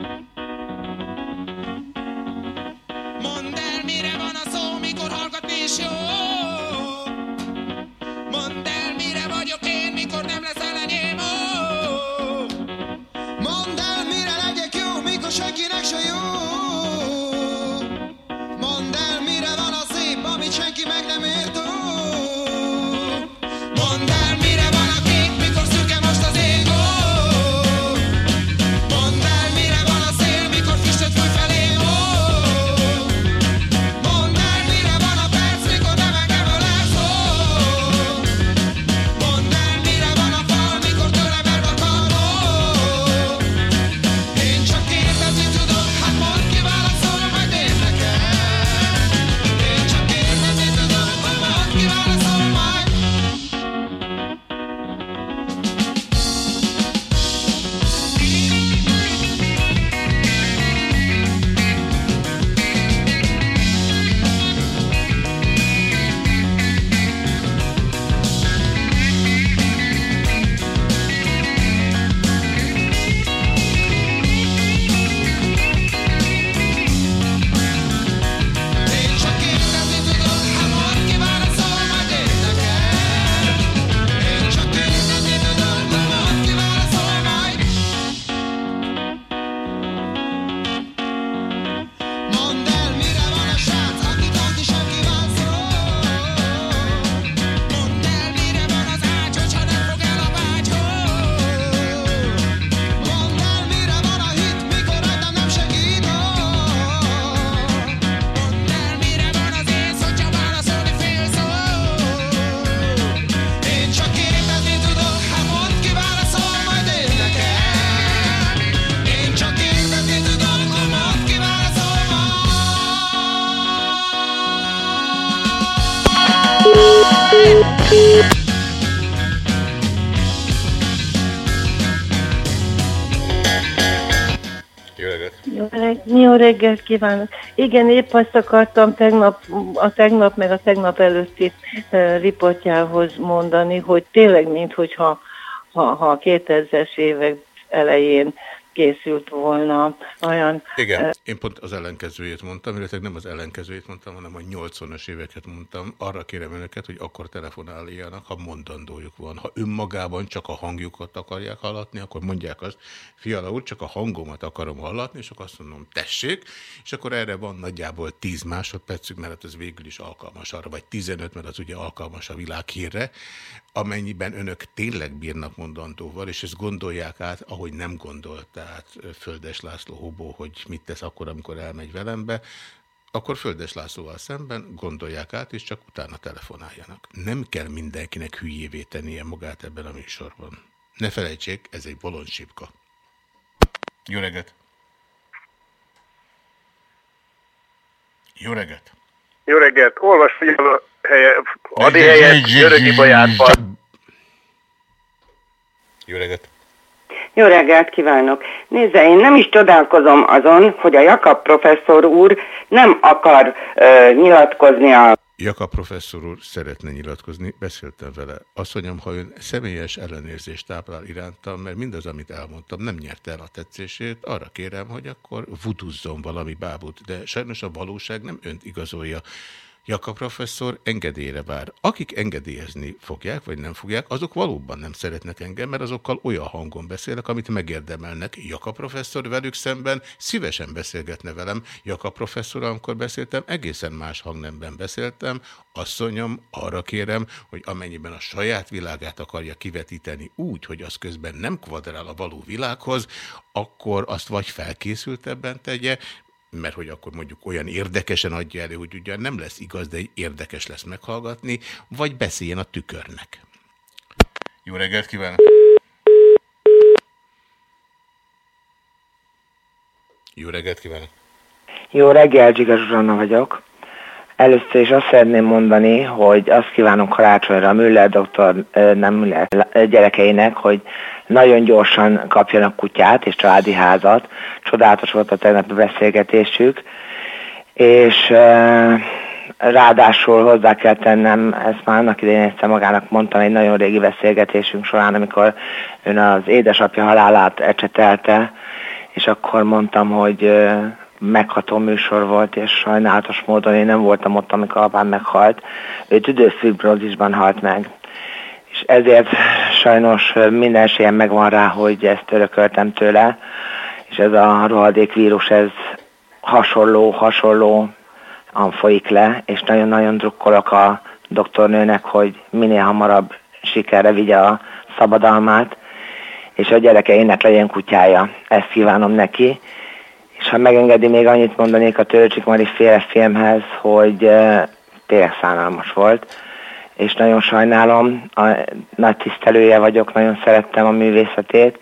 reggelt kívánok! Igen, épp azt akartam tegnap, a tegnap meg a tegnap előtti riportjához mondani, hogy tényleg, minthogyha ha, ha a 2000-es évek elején készült volna olyan... Igen, én pont az ellenkezőjét mondtam, illetve nem az ellenkezőjét mondtam, hanem a 80-as éveket mondtam. Arra kérem önöket, hogy akkor telefonáljanak, ha mondandójuk van. Ha önmagában csak a hangjukat akarják hallatni, akkor mondják azt, fiala úr, csak a hangomat akarom hallatni, és akkor azt mondom, tessék, és akkor erre van nagyjából 10 másodpercük, mert hát ez végül is alkalmas arra, vagy 15, mert az ugye alkalmas a világhírre, amennyiben önök tényleg bírnak mondandóval, és ezt gondolják át, ahogy nem gondolt, tehát Földes László Hobó, hogy mit tesz akkor, amikor elmegy velembe, akkor Földes Lászlóval szemben gondolják át, és csak utána telefonáljanak. Nem kell mindenkinek hülyévé tennie magát ebben a műsorban. Ne felejtsék, ez egy bolondsipka. Jó reggelt! Jó reggelt! Jó reggelt! Olvas, hogy a helye, Adi helyett Görögi Bajárban. Jó reggelt! Jó reggelt kívánok! Nézze, én nem is csodálkozom azon, hogy a Jakab professzor úr nem akar ö, nyilatkozni a... Jaka professzor úr szeretne nyilatkozni, beszéltem vele. Azt mondjam, ha ön személyes ellenérzést táplál irántam, mert mindaz, amit elmondtam, nem nyerte el a tetszését, arra kérem, hogy akkor vuduzzon valami bábút, de sajnos a valóság nem önt igazolja. Jaka professzor engedélyre vár. Akik engedélyezni fogják, vagy nem fogják, azok valóban nem szeretnek engem, mert azokkal olyan hangon beszélek, amit megérdemelnek. Jaka professzor velük szemben szívesen beszélgetne velem. Jaka professzor, amikor beszéltem, egészen más hangnemben beszéltem. Asszonyom, arra kérem, hogy amennyiben a saját világát akarja kivetíteni úgy, hogy az közben nem kvadrál a való világhoz, akkor azt vagy felkészültebben tegye, mert hogy akkor mondjuk olyan érdekesen adja elő, hogy ugyan nem lesz igaz, de érdekes lesz meghallgatni, vagy beszéljen a tükörnek. Jó reggelt kívánok! Jó reggelt kívánok! Jó reggel, Zsiga Zsuzsanna vagyok. Először is azt szeretném mondani, hogy azt kívánom karácsonyra a Müller doktor, nem Müller, gyerekeinek, hogy nagyon gyorsan kapjanak kutyát és családi házat. Csodálatos volt a tegnapi beszélgetésük, és ráadásul hozzá kell tennem, ezt már annak idején egyszer magának mondtam egy nagyon régi beszélgetésünk során, amikor ön az édesapja halálát ecsetelte, és akkor mondtam, hogy megható műsor volt, és sajnálatos módon én nem voltam ott, amikor apám meghalt. Ő tüdőfibrozisban halt meg. És ezért sajnos minden esélyem megvan rá, hogy ezt örököltem tőle, és ez a rohadék vírus, ez hasonló, hasonló folyik le, és nagyon-nagyon drukkolok a doktornőnek, hogy minél hamarabb sikerre vigye a szabadalmát, és a gyerekeinek legyen kutyája. Ezt kívánom neki, ha megengedi, még annyit mondanék a Töröcsik Mari féle filmhez, hogy uh, tényleg szánalmas volt, és nagyon sajnálom, a, nagy tisztelője vagyok, nagyon szerettem a művészetét,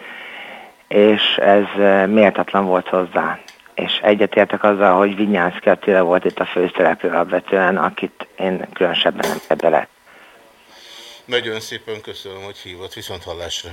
és ez uh, méltatlan volt hozzá. És egyetértek azzal, hogy Vinyánszki Attila volt itt a főszereplő alapvetően, akit én különösebben nem kedvelek. Nagyon szépen köszönöm, hogy hívott, viszont hallásra.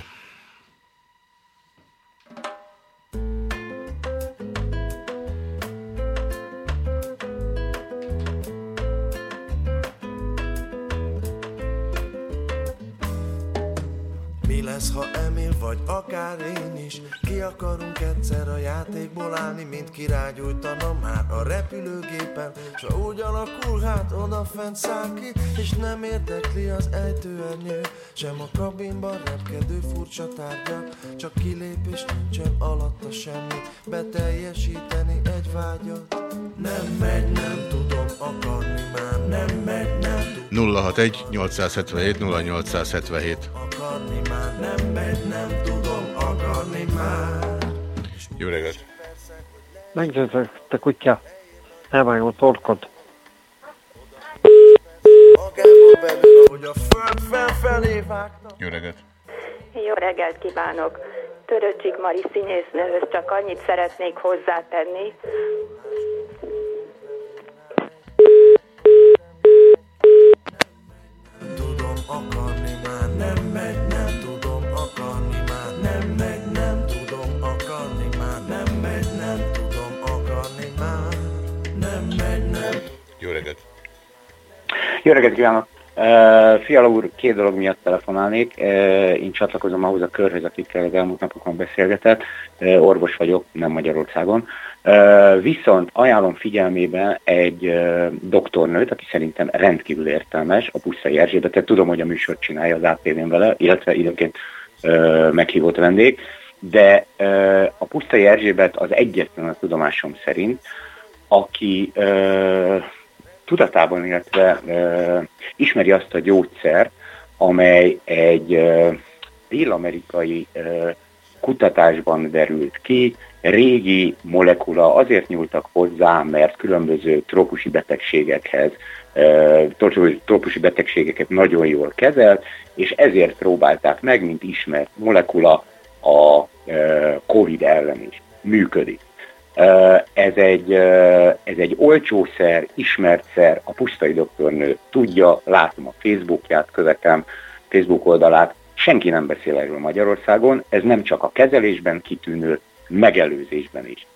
Lesz, ha Emil vagy akár én is. Ki akarunk egyszer a játékból állni Mint király gyújtana már a repülőgépen. S ha úgy alakul, hát odafent száll ki És nem érdekli az ejtőernyő. Sem a kabinban repkedő furcsa tárgyak Csak kilépés nincsen alatta semmi Beteljesíteni egy vágyat. Nem megy, nem tudom akarni már. Nem megy, nem tudom 061 877 0877. akarni Nem megy, nem tudom akarni már Jó reggelt! Megnézzük, te kutya. Elvágom a torkod. Jó reggelt! Jó reggelt kívánok! Töröcsik Mari színésznőhöz csak annyit szeretnék hozzátenni, akarni már Nem megy, Jó reggelt kívánok! Uh, Fiala úr, két dolog miatt telefonálnék. Uh, én csatlakozom ahhoz a körhöz, akikkel az elmúlt napokon beszélgetett. Uh, orvos vagyok, nem Magyarországon. Uh, viszont ajánlom figyelmébe egy uh, doktornőt, aki szerintem rendkívül értelmes, a Pusztai Erzsébetet. Tudom, hogy a műsort csinálja az ATV-n vele, illetve időnként uh, meghívott vendég, de uh, a Pusztai Erzsébet az egyetlen a tudomásom szerint, aki uh, tudatában, illetve uh, ismeri azt a gyógyszert, amely egy dél-amerikai kutatásban derült ki, régi molekula, azért nyúltak hozzá, mert különböző trópusi betegségekhez, trópusi betegségeket nagyon jól kezelt, és ezért próbálták meg, mint ismert molekula, a COVID ellen is működik. Ez egy, ez egy olcsószer, ismert szer, a pusztai doktornő tudja, látom a Facebookját, követem, Facebook oldalát, senki nem beszél erről Magyarországon, ez nem csak a kezelésben kitűnő, megelőzésben is.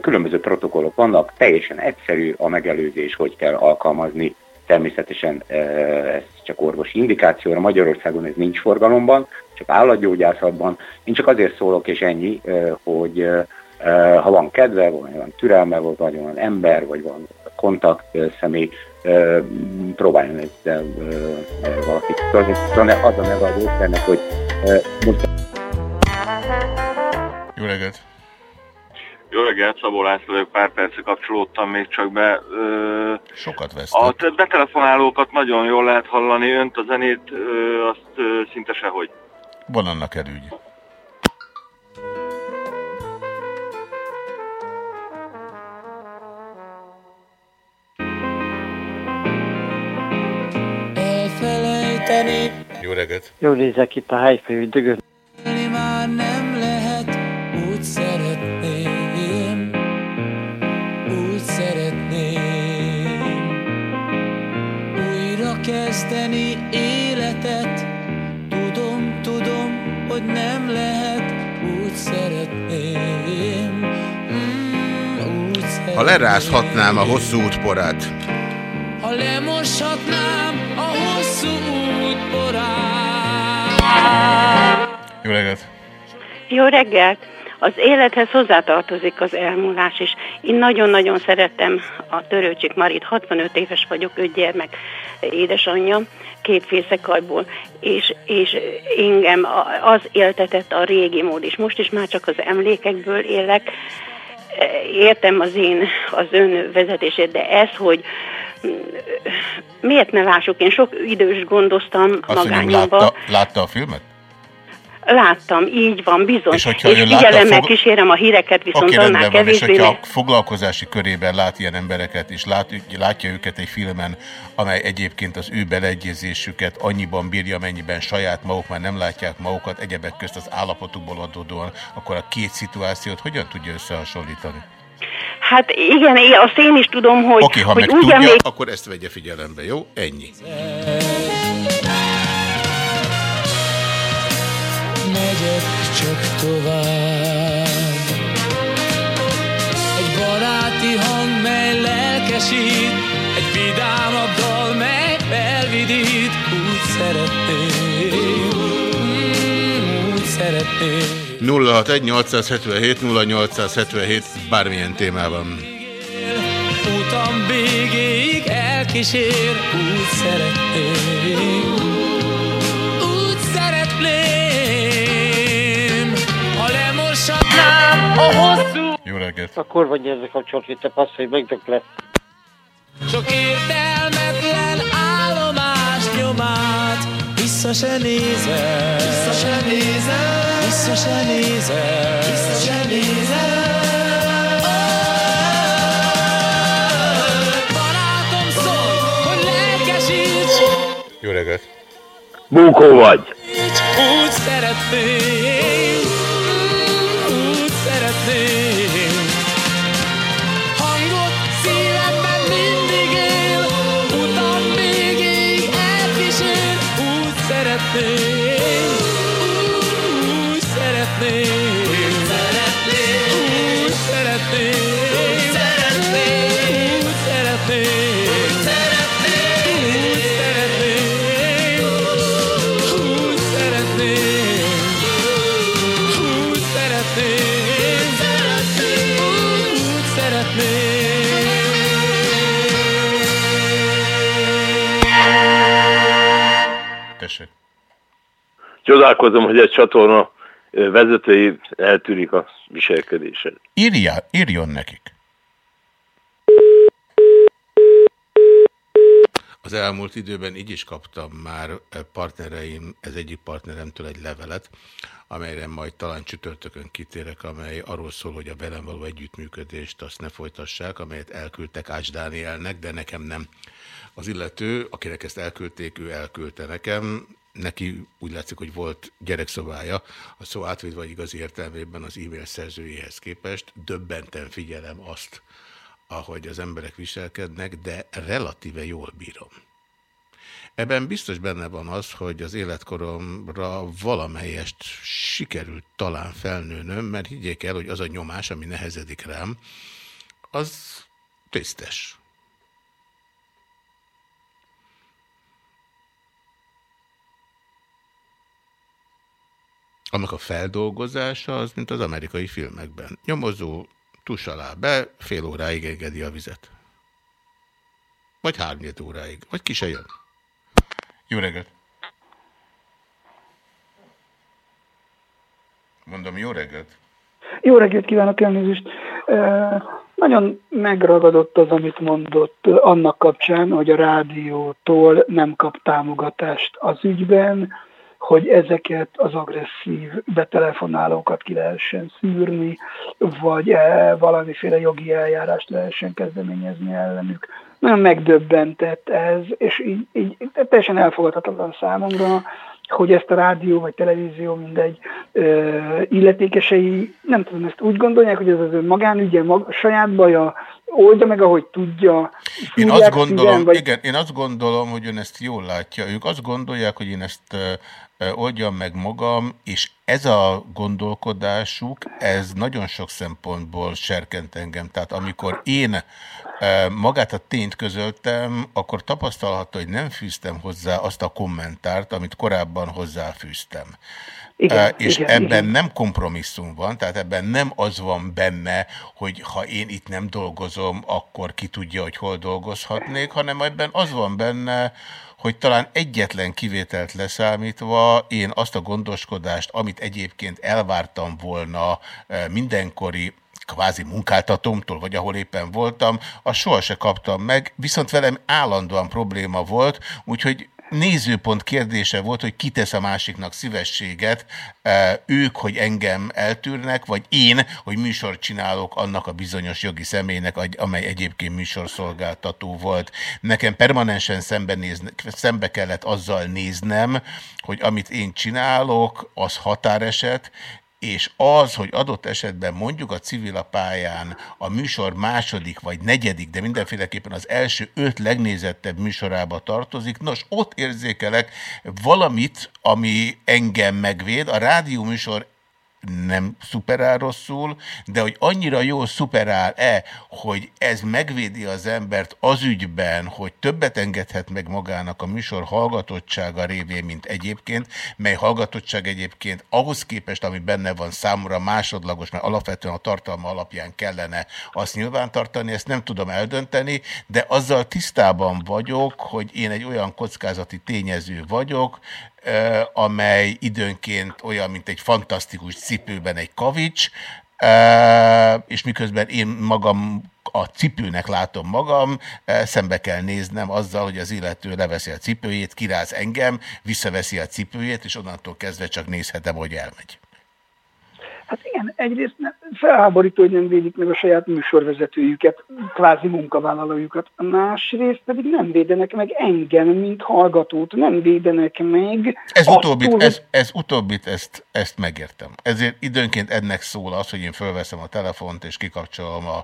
Különböző protokollok vannak, teljesen egyszerű a megelőzés, hogy kell alkalmazni, természetesen ez csak orvosi indikációra, Magyarországon ez nincs forgalomban, csak állatgyógyászatban. Én csak azért szólok, és ennyi, hogy ha van kedve, vagy van türelme, vagy van ember, vagy van kontakt személy, próbáljon ezzel valakit. Szóval az a neve a gyógyszernek, hogy most Jó reggelt! Jó reggelt, Szabó László vagyok, pár percre kapcsolódtam még csak be. Ö, Sokat vesztek. a betelefonálókat nagyon jól lehet hallani, önt a zenét, ö, azt ö, szinte sehogy. Van annak előny. Jó reggelt! Jól nézek itt a helyfejű dögöt. már nem lehet, úgy szeretném, úgy szeretném újra kezdeni életet. Tudom, tudom, hogy nem lehet, úgy szeretném, mm, úgy szeretném. Ha lerázhatnám a hosszú útporát, Ha lemoshatnám jó reggelt! Jó reggelt! Az élethez hozzátartozik az elmúlás is. Én nagyon-nagyon szerettem a Törőcsik Marit, 65 éves vagyok, öt gyermek édesanyja, két félszekajból, és, és engem az éltetett a régi mód is. Most is már csak az emlékekből élek. Értem az én, az ön vezetését, de ez, hogy miért ne lássuk, én sok idős gondoztam Azt mondjam, magányomban. látta, látta a filmet? Láttam, így van, bizony. És hogyha és figyelemmel fog- kísérem a híreket, viszont Oké, annál van, és kevésbé. hogyha a foglalkozási körében lát ilyen embereket, és lát, látja őket egy filmen, amely egyébként az ő beleegyezésüket annyiban bírja, amennyiben saját maguk már nem látják magukat, egyebek közt az állapotukból adódóan, akkor a két szituációt hogyan tudja összehasonlítani? Hát igen, én, azt én is tudom, hogy, Oké, ha hogy meg tudja, emlék... akkor ezt vegye figyelembe, jó? Ennyi. megyek csak tovább. Egy baráti hang, mely lelkesít, egy vidámabb dal, mely felvidít. Úgy szeretném, mm, úgy szeretném. 061 877 0877 bármilyen témában. Utam végéig elkísér, úgy szeretném, úgy szeretném, ha lemoshatnám a hosszú Jó reggelt! Akkor vagy ezzel kapcsolatban, hogy te passzolj meg, dök lesz. Sok értelmetlen Vissza se nézel Vissza se nézel Vissza se nézel Vissza se nézel Barátom szól, hogy lelkesíts Jó reggelt! Bunkó vagy! Úgy szeretném Csodálkozom, hogy egy csatorna vezetői eltűnik a viselkedésen. Írja, írjon nekik. Az elmúlt időben így is kaptam már partnereim, ez egyik partneremtől egy levelet, amelyre majd talán csütörtökön kitérek, amely arról szól, hogy a velem való együttműködést azt ne folytassák, amelyet elküldtek Ács Dánielnek, de nekem nem. Az illető, akinek ezt elküldték, ő elküldte nekem, neki úgy látszik, hogy volt gyerekszobája, a szó átvédve igazi értelmében az e-mail szerzőjéhez képest, döbbenten figyelem azt, ahogy az emberek viselkednek, de relatíve jól bírom. Ebben biztos benne van az, hogy az életkoromra valamelyest sikerült talán felnőnöm, mert higgyék el, hogy az a nyomás, ami nehezedik rám, az tisztes. Annak a feldolgozása az, mint az amerikai filmekben. Nyomozó, tus alá be, fél óráig engedi a vizet. Vagy hárnyed óráig. Vagy ki se jön. Jó reggelt! Mondom, jó reggelt! Jó reggelt kívánok, elnézést! E, nagyon megragadott az, amit mondott annak kapcsán, hogy a rádiótól nem kap támogatást az ügyben, hogy ezeket az agresszív betelefonálókat ki lehessen szűrni, vagy e, valamiféle jogi eljárást lehessen kezdeményezni ellenük. Nagyon megdöbbentett ez, és így, így teljesen elfogadhatatlan számomra, hogy ezt a rádió vagy televízió mindegy ö, illetékesei, nem tudom, ezt úgy gondolják, hogy ez az ő magánügye, mag, saját baja, oldja meg, ahogy tudja. Én azt gondolom, szíven, vagy... igen, én azt gondolom, hogy ön ezt jól látja. Ők azt gondolják, hogy én ezt oldjam meg magam, és ez a gondolkodásuk, ez nagyon sok szempontból serkent engem. Tehát amikor én magát a tényt közöltem, akkor tapasztalhatta, hogy nem fűztem hozzá azt a kommentárt, amit korábban hozzáfűztem. Igen, és igen, ebben igen. nem kompromisszum van, tehát ebben nem az van benne, hogy ha én itt nem dolgozom, akkor ki tudja, hogy hol dolgozhatnék, hanem ebben az van benne, hogy talán egyetlen kivételt leszámítva én azt a gondoskodást, amit egyébként elvártam volna mindenkori kvázi munkáltatómtól, vagy ahol éppen voltam, azt sohasem kaptam meg, viszont velem állandóan probléma volt, úgyhogy nézőpont kérdése volt, hogy kitesz a másiknak szívességet, e, ők, hogy engem eltűrnek, vagy én, hogy műsort csinálok annak a bizonyos jogi személynek, amely egyébként műsorszolgáltató volt. Nekem permanensen szembe, nézni, szembe kellett azzal néznem, hogy amit én csinálok, az határeset, és az, hogy adott esetben mondjuk a civil pályán a műsor második vagy negyedik, de mindenféleképpen az első öt legnézettebb műsorába tartozik, nos, ott érzékelek valamit, ami engem megvéd. A rádió műsor nem szuperál rosszul, de hogy annyira jól szuperál-e, hogy ez megvédi az embert az ügyben, hogy többet engedhet meg magának a műsor hallgatottsága révén, mint egyébként, mely hallgatottság egyébként ahhoz képest, ami benne van számomra másodlagos, mert alapvetően a tartalma alapján kellene azt nyilvántartani, ezt nem tudom eldönteni, de azzal tisztában vagyok, hogy én egy olyan kockázati tényező vagyok, amely időnként olyan, mint egy fantasztikus cipőben egy kavics, és miközben én magam a cipőnek látom magam, szembe kell néznem azzal, hogy az illető leveszi a cipőjét, kiráz engem, visszaveszi a cipőjét, és onnantól kezdve csak nézhetem, hogy elmegy. Hát igen, egyrészt felháborító, hogy nem védik meg a saját műsorvezetőjüket, kvázi munkavállalójukat. Másrészt pedig nem védenek meg engem, mint hallgatót, nem védenek meg. Ez attól, utóbbit, hogy- ez, ez utóbbit ezt, ezt megértem. Ezért időnként ennek szól az, hogy én fölveszem a telefont és kikapcsolom a,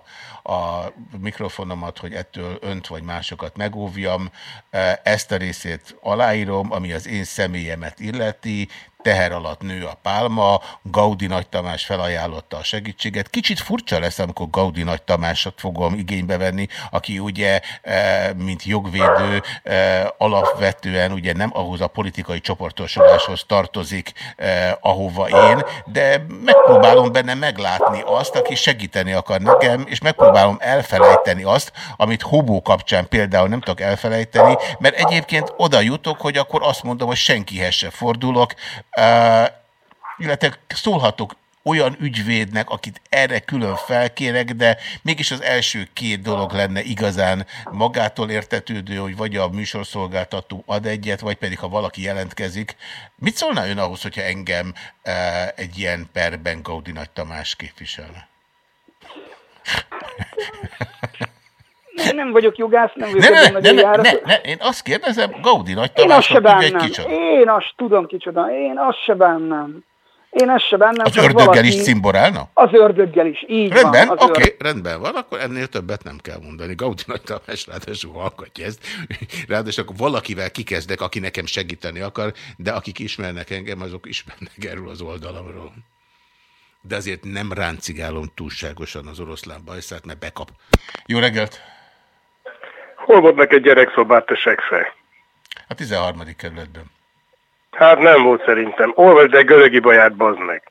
a mikrofonomat, hogy ettől önt vagy másokat megóvjam. Ezt a részét aláírom, ami az én személyemet illeti, teher alatt nő a pálma, Gaudi Nagy Tamás felajánlotta a segítséget. Kicsit furcsa lesz, amikor Gaudi Nagy Tamásot fogom igénybe venni, aki ugye, eh, mint jogvédő, eh, alapvetően ugye nem ahhoz a politikai csoportosuláshoz tartozik, eh, ahova én, de megpróbálom benne meglátni azt, aki segíteni akar nekem, és megpróbálom elfelejteni azt, amit hobó kapcsán például nem tudok elfelejteni, mert egyébként oda jutok, hogy akkor azt mondom, hogy senkihez se fordulok, illetve szólhatok olyan ügyvédnek, akit erre külön felkérek, de mégis az első két dolog lenne igazán magától értetődő, hogy vagy a műsorszolgáltató ad egyet, vagy pedig ha valaki jelentkezik. Mit szólna ön ahhoz, hogyha engem uh, egy ilyen perben Gaudi Nagy Tamás képviselne? Nem, nem vagyok jogász, nem vagyok Ne, ne, ebben ne, ne, ne, ne, én azt kérdezem, Gaudi Nagy Én azt se bánnám. kicsoda. Én azt tudom kicsoda. Én azt se bánnám. Én azt se bánnám. Az ördöggel valaki- is cimborálna? Az ördöggel is, így Rendben, van. oké, okay, ördög- rendben van, akkor ennél többet nem kell mondani. Gaudi Nagy Tamás ráadásul hallgatja ezt. Ráadásul akkor valakivel kikezdek, aki nekem segíteni akar, de akik ismernek engem, azok ismernek erről az oldalamról. De azért nem ráncigálom túlságosan az oroszlán bajszát, mert bekap. Jó reggelt! Hol volt neked gyerekszobát, te seggfej? A 13. kerületben. Hát nem volt szerintem. Olvasd el Görögi Baját, bazd meg.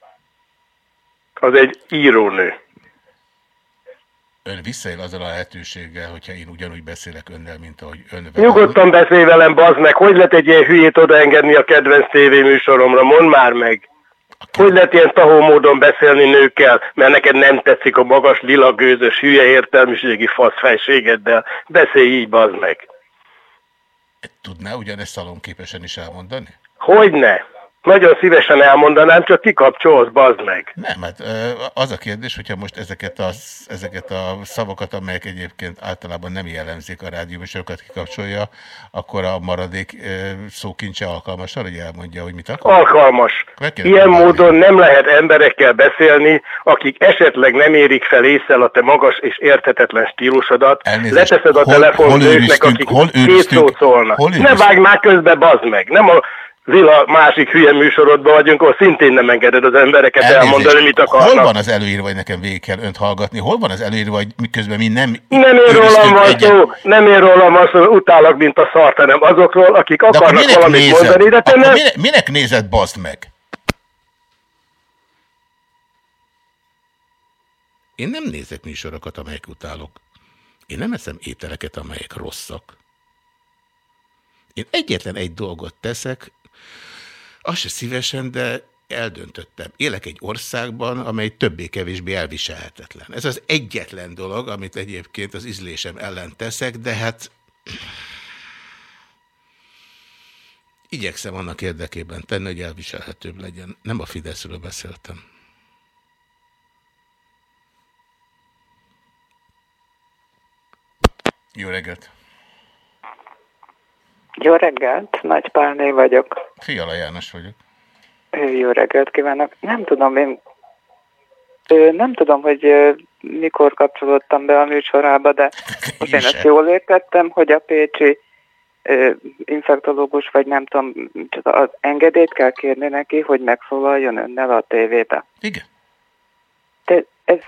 Az egy írónő. Ön visszaél azzal a lehetőséggel, hogyha én ugyanúgy beszélek önnel, mint ahogy ön velem. Nyugodtan beszélj velem, bazd meg. Hogy lehet egy ilyen hülyét odaengedni a kedvenc tévéműsoromra? Mondd már meg. Hogy lehet ilyen tahó módon beszélni nőkkel, mert neked nem tetszik a magas, lila gőzös, hülye értelmiségi faszfejségeddel. Beszélj így, bazd meg. Tudná ugyanezt szalonképesen is elmondani? Hogyne? Nagyon szívesen elmondanám, csak kikapcsolsz, bazd meg. Nem, hát az a kérdés, hogyha most ezeket a, ezeket a szavakat, amelyek egyébként általában nem jellemzik a rádióműsorokat kikapcsolja, akkor a maradék szókincse alkalmas arra, hogy elmondja, hogy mit akar? Alkalmas. Ilyen módon nem lehet emberekkel beszélni, akik esetleg nem érik fel észre a te magas és érthetetlen stílusodat. Elnézést, Leteszed a hol- telefon hol őriztünk- akik hol két szót szólnak. hol Ne vágj már közbe, bazd meg! Nem a Lila másik hülye műsorodban vagyunk, ahol szintén nem engeded az embereket elmondani, mit akarnak. Hol van az előírva, hogy nekem végig kell önt hallgatni? Hol van az előírva, hogy miközben mi nem Nem én rólam van egyet- szó, nem én rólam van szó, utálok, mint a szart, hanem azokról, akik De akarnak valamit nézed? mondani, de te Akkor nem... minek, minek nézed, bazd meg? Én nem nézek műsorokat, amelyek utálok. Én nem eszem ételeket, amelyek rosszak. Én egyetlen egy dolgot teszek, azt se szívesen, de eldöntöttem. Élek egy országban, amely többé-kevésbé elviselhetetlen. Ez az egyetlen dolog, amit egyébként az ízlésem ellen teszek, de hát igyekszem annak érdekében tenni, hogy elviselhetőbb legyen. Nem a Fideszről beszéltem. Jó reggelt! Jó reggelt, Nagy Pálné vagyok. Fiala János vagyok. Jó reggelt kívánok. Nem tudom, én nem tudom, hogy mikor kapcsolódtam be a műsorába, de most én ezt jól értettem, hogy a pécsi infektológus, vagy nem tudom, az engedélyt kell kérni neki, hogy megszólaljon önnel a tévébe. Igen. De ez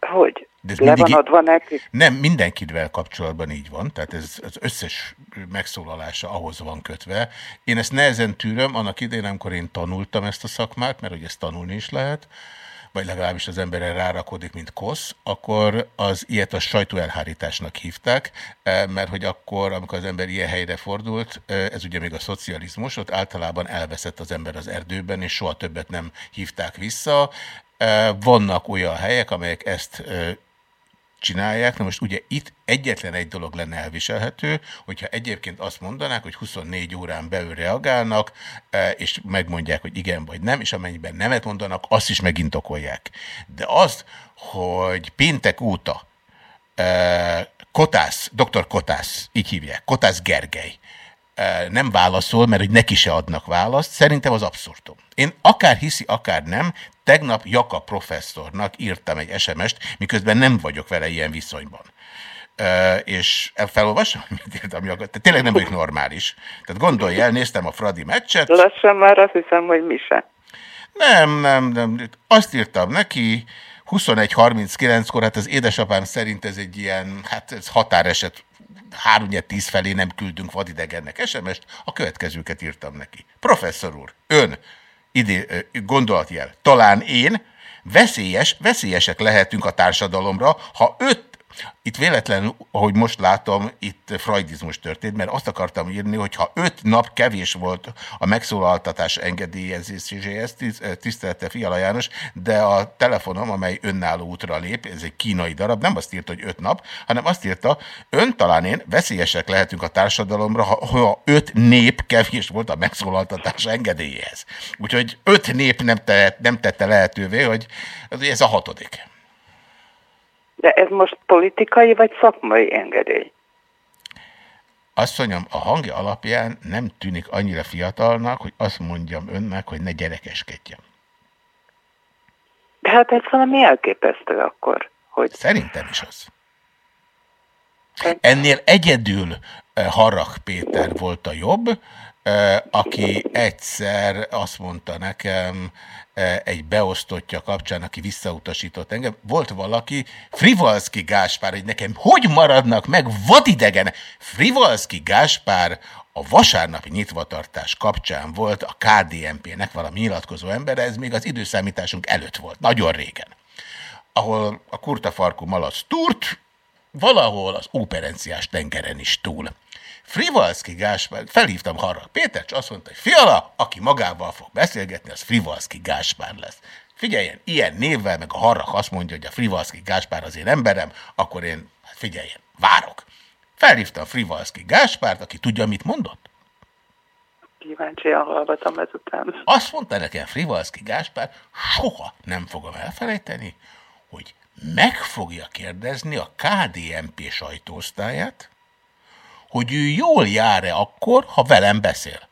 hogy? De ez Le mindig van adva neki? Nem, mindenkivel kapcsolatban így van, tehát ez az összes megszólalása ahhoz van kötve. Én ezt nehezen tűröm, annak idején, amikor én tanultam ezt a szakmát, mert hogy ezt tanulni is lehet, vagy legalábbis az emberre rárakodik, mint kosz, akkor az ilyet a sajtóelhárításnak hívták, eh, mert hogy akkor, amikor az ember ilyen helyre fordult, eh, ez ugye még a szocializmus, ott általában elveszett az ember az erdőben, és soha többet nem hívták vissza. Eh, Vannak olyan helyek, amelyek ezt csinálják. Na most ugye itt egyetlen egy dolog lenne elviselhető, hogyha egyébként azt mondanák, hogy 24 órán belül reagálnak, eh, és megmondják, hogy igen vagy nem, és amennyiben nemet mondanak, azt is megint okolják. De az, hogy péntek óta eh, Kotász, dr. Kotász, így hívják, Kotász Gergely, nem válaszol, mert hogy neki se adnak választ, szerintem az abszurdum. Én akár hiszi, akár nem, tegnap Jaka professzornak írtam egy SMS-t, miközben nem vagyok vele ilyen viszonyban. És felolvasom, mit írtam Jaka? Tehát tényleg nem vagyok normális. Tehát gondolj el, néztem a Fradi meccset. Lassan már azt hiszem, hogy mi se. Nem, nem, nem. Azt írtam neki, 21.39-kor, hát az édesapám szerint ez egy ilyen, hát ez határeset, 3 10 felé nem küldünk vadidegennek SMS-t, a következőket írtam neki. Professzor úr, ön, idé, gondolatjel, talán én, veszélyes, veszélyesek lehetünk a társadalomra, ha öt itt véletlenül, ahogy most látom, itt freudizmus történt, mert azt akartam írni, hogy ha öt nap kevés volt a megszólaltatás engedélyezéséhez, tisz- tisztelte Fiala János, de a telefonom, amely önálló útra lép, ez egy kínai darab, nem azt írta, hogy öt nap, hanem azt írta, ön talán én veszélyesek lehetünk a társadalomra, ha, ha öt nép kevés volt a megszólaltatás engedélyéhez. Úgyhogy öt nép nem, tehet, nem tette lehetővé, hogy ez a hatodik. De ez most politikai vagy szakmai engedély? Azt mondjam, a hangja alapján nem tűnik annyira fiatalnak, hogy azt mondjam önnek, hogy ne gyerekeskedjem. De hát ez valami elképesztő akkor, hogy... Szerintem is az. Ennél egyedül eh, Harrak Péter volt a jobb, aki egyszer azt mondta nekem egy beosztottja kapcsán, aki visszautasított engem, volt valaki, Frivalski Gáspár, hogy nekem hogy maradnak meg vadidegen. Frivalski Gáspár a vasárnapi nyitvatartás kapcsán volt a KDNP-nek valami nyilatkozó ember, ez még az időszámításunk előtt volt, nagyon régen ahol a kurtafarkú malac túrt, valahol az óperenciás tengeren is túl. Frivalski Gáspár, felhívtam Harrak Péter, és azt mondta, hogy fiala, aki magával fog beszélgetni, az Frivalski Gáspár lesz. Figyeljen, ilyen névvel, meg a Harrak azt mondja, hogy a Frivalski Gáspár az én emberem, akkor én, hát figyeljen, várok. Felhívtam Frivalski Gáspárt, aki tudja, mit mondott? Kíváncsian hallgatom ezután. Azt mondta nekem Frivalski Gáspár, soha nem fogom elfelejteni, hogy meg fogja kérdezni a KDNP sajtóosztályát, hogy ő jól jár-e akkor, ha velem beszél.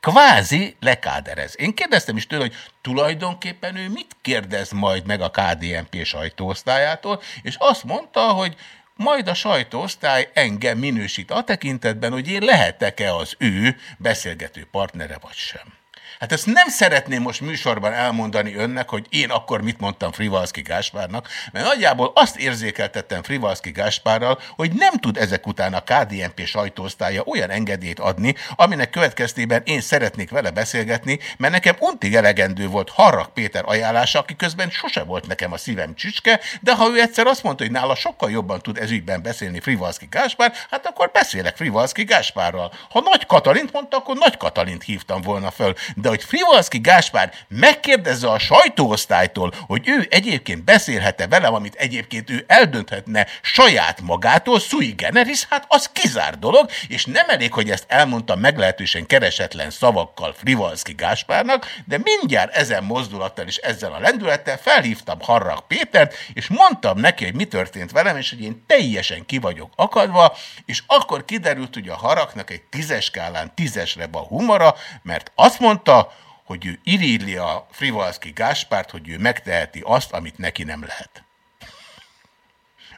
Kvázi lekáderez. Én kérdeztem is tőle, hogy tulajdonképpen ő mit kérdez majd meg a KDNP sajtóosztályától, és azt mondta, hogy majd a sajtóosztály engem minősít a tekintetben, hogy én lehetek-e az ő beszélgető partnere vagy sem. Hát ezt nem szeretném most műsorban elmondani önnek, hogy én akkor mit mondtam Frivalski Gáspárnak, mert nagyjából azt érzékeltettem Frivalski Gáspárral, hogy nem tud ezek után a KDNP sajtóosztálya olyan engedélyt adni, aminek következtében én szeretnék vele beszélgetni, mert nekem untig elegendő volt Harrak Péter ajánlása, aki közben sose volt nekem a szívem csücske, de ha ő egyszer azt mondta, hogy nála sokkal jobban tud ezügyben beszélni Frivalski Gáspár, hát akkor beszélek Frivalski Gáspárral. Ha Nagy Katalint mondta, akkor Nagy Katalint hívtam volna föl, de hogy Frivalski Gáspár megkérdezze a sajtóosztálytól, hogy ő egyébként beszélhet-e velem, amit egyébként ő eldönthetne saját magától, sui generis, hát az kizár dolog, és nem elég, hogy ezt elmondta meglehetősen keresetlen szavakkal Frivalski Gáspárnak, de mindjárt ezen mozdulattal és ezzel a lendülettel felhívtam Harrak Pétert, és mondtam neki, hogy mi történt velem, és hogy én teljesen ki vagyok akadva, és akkor kiderült, hogy a Haraknak egy tízes skálán tízesre van humora, mert azt mondta, hogy ő irídli a Frivalski Gáspárt, hogy ő megteheti azt, amit neki nem lehet.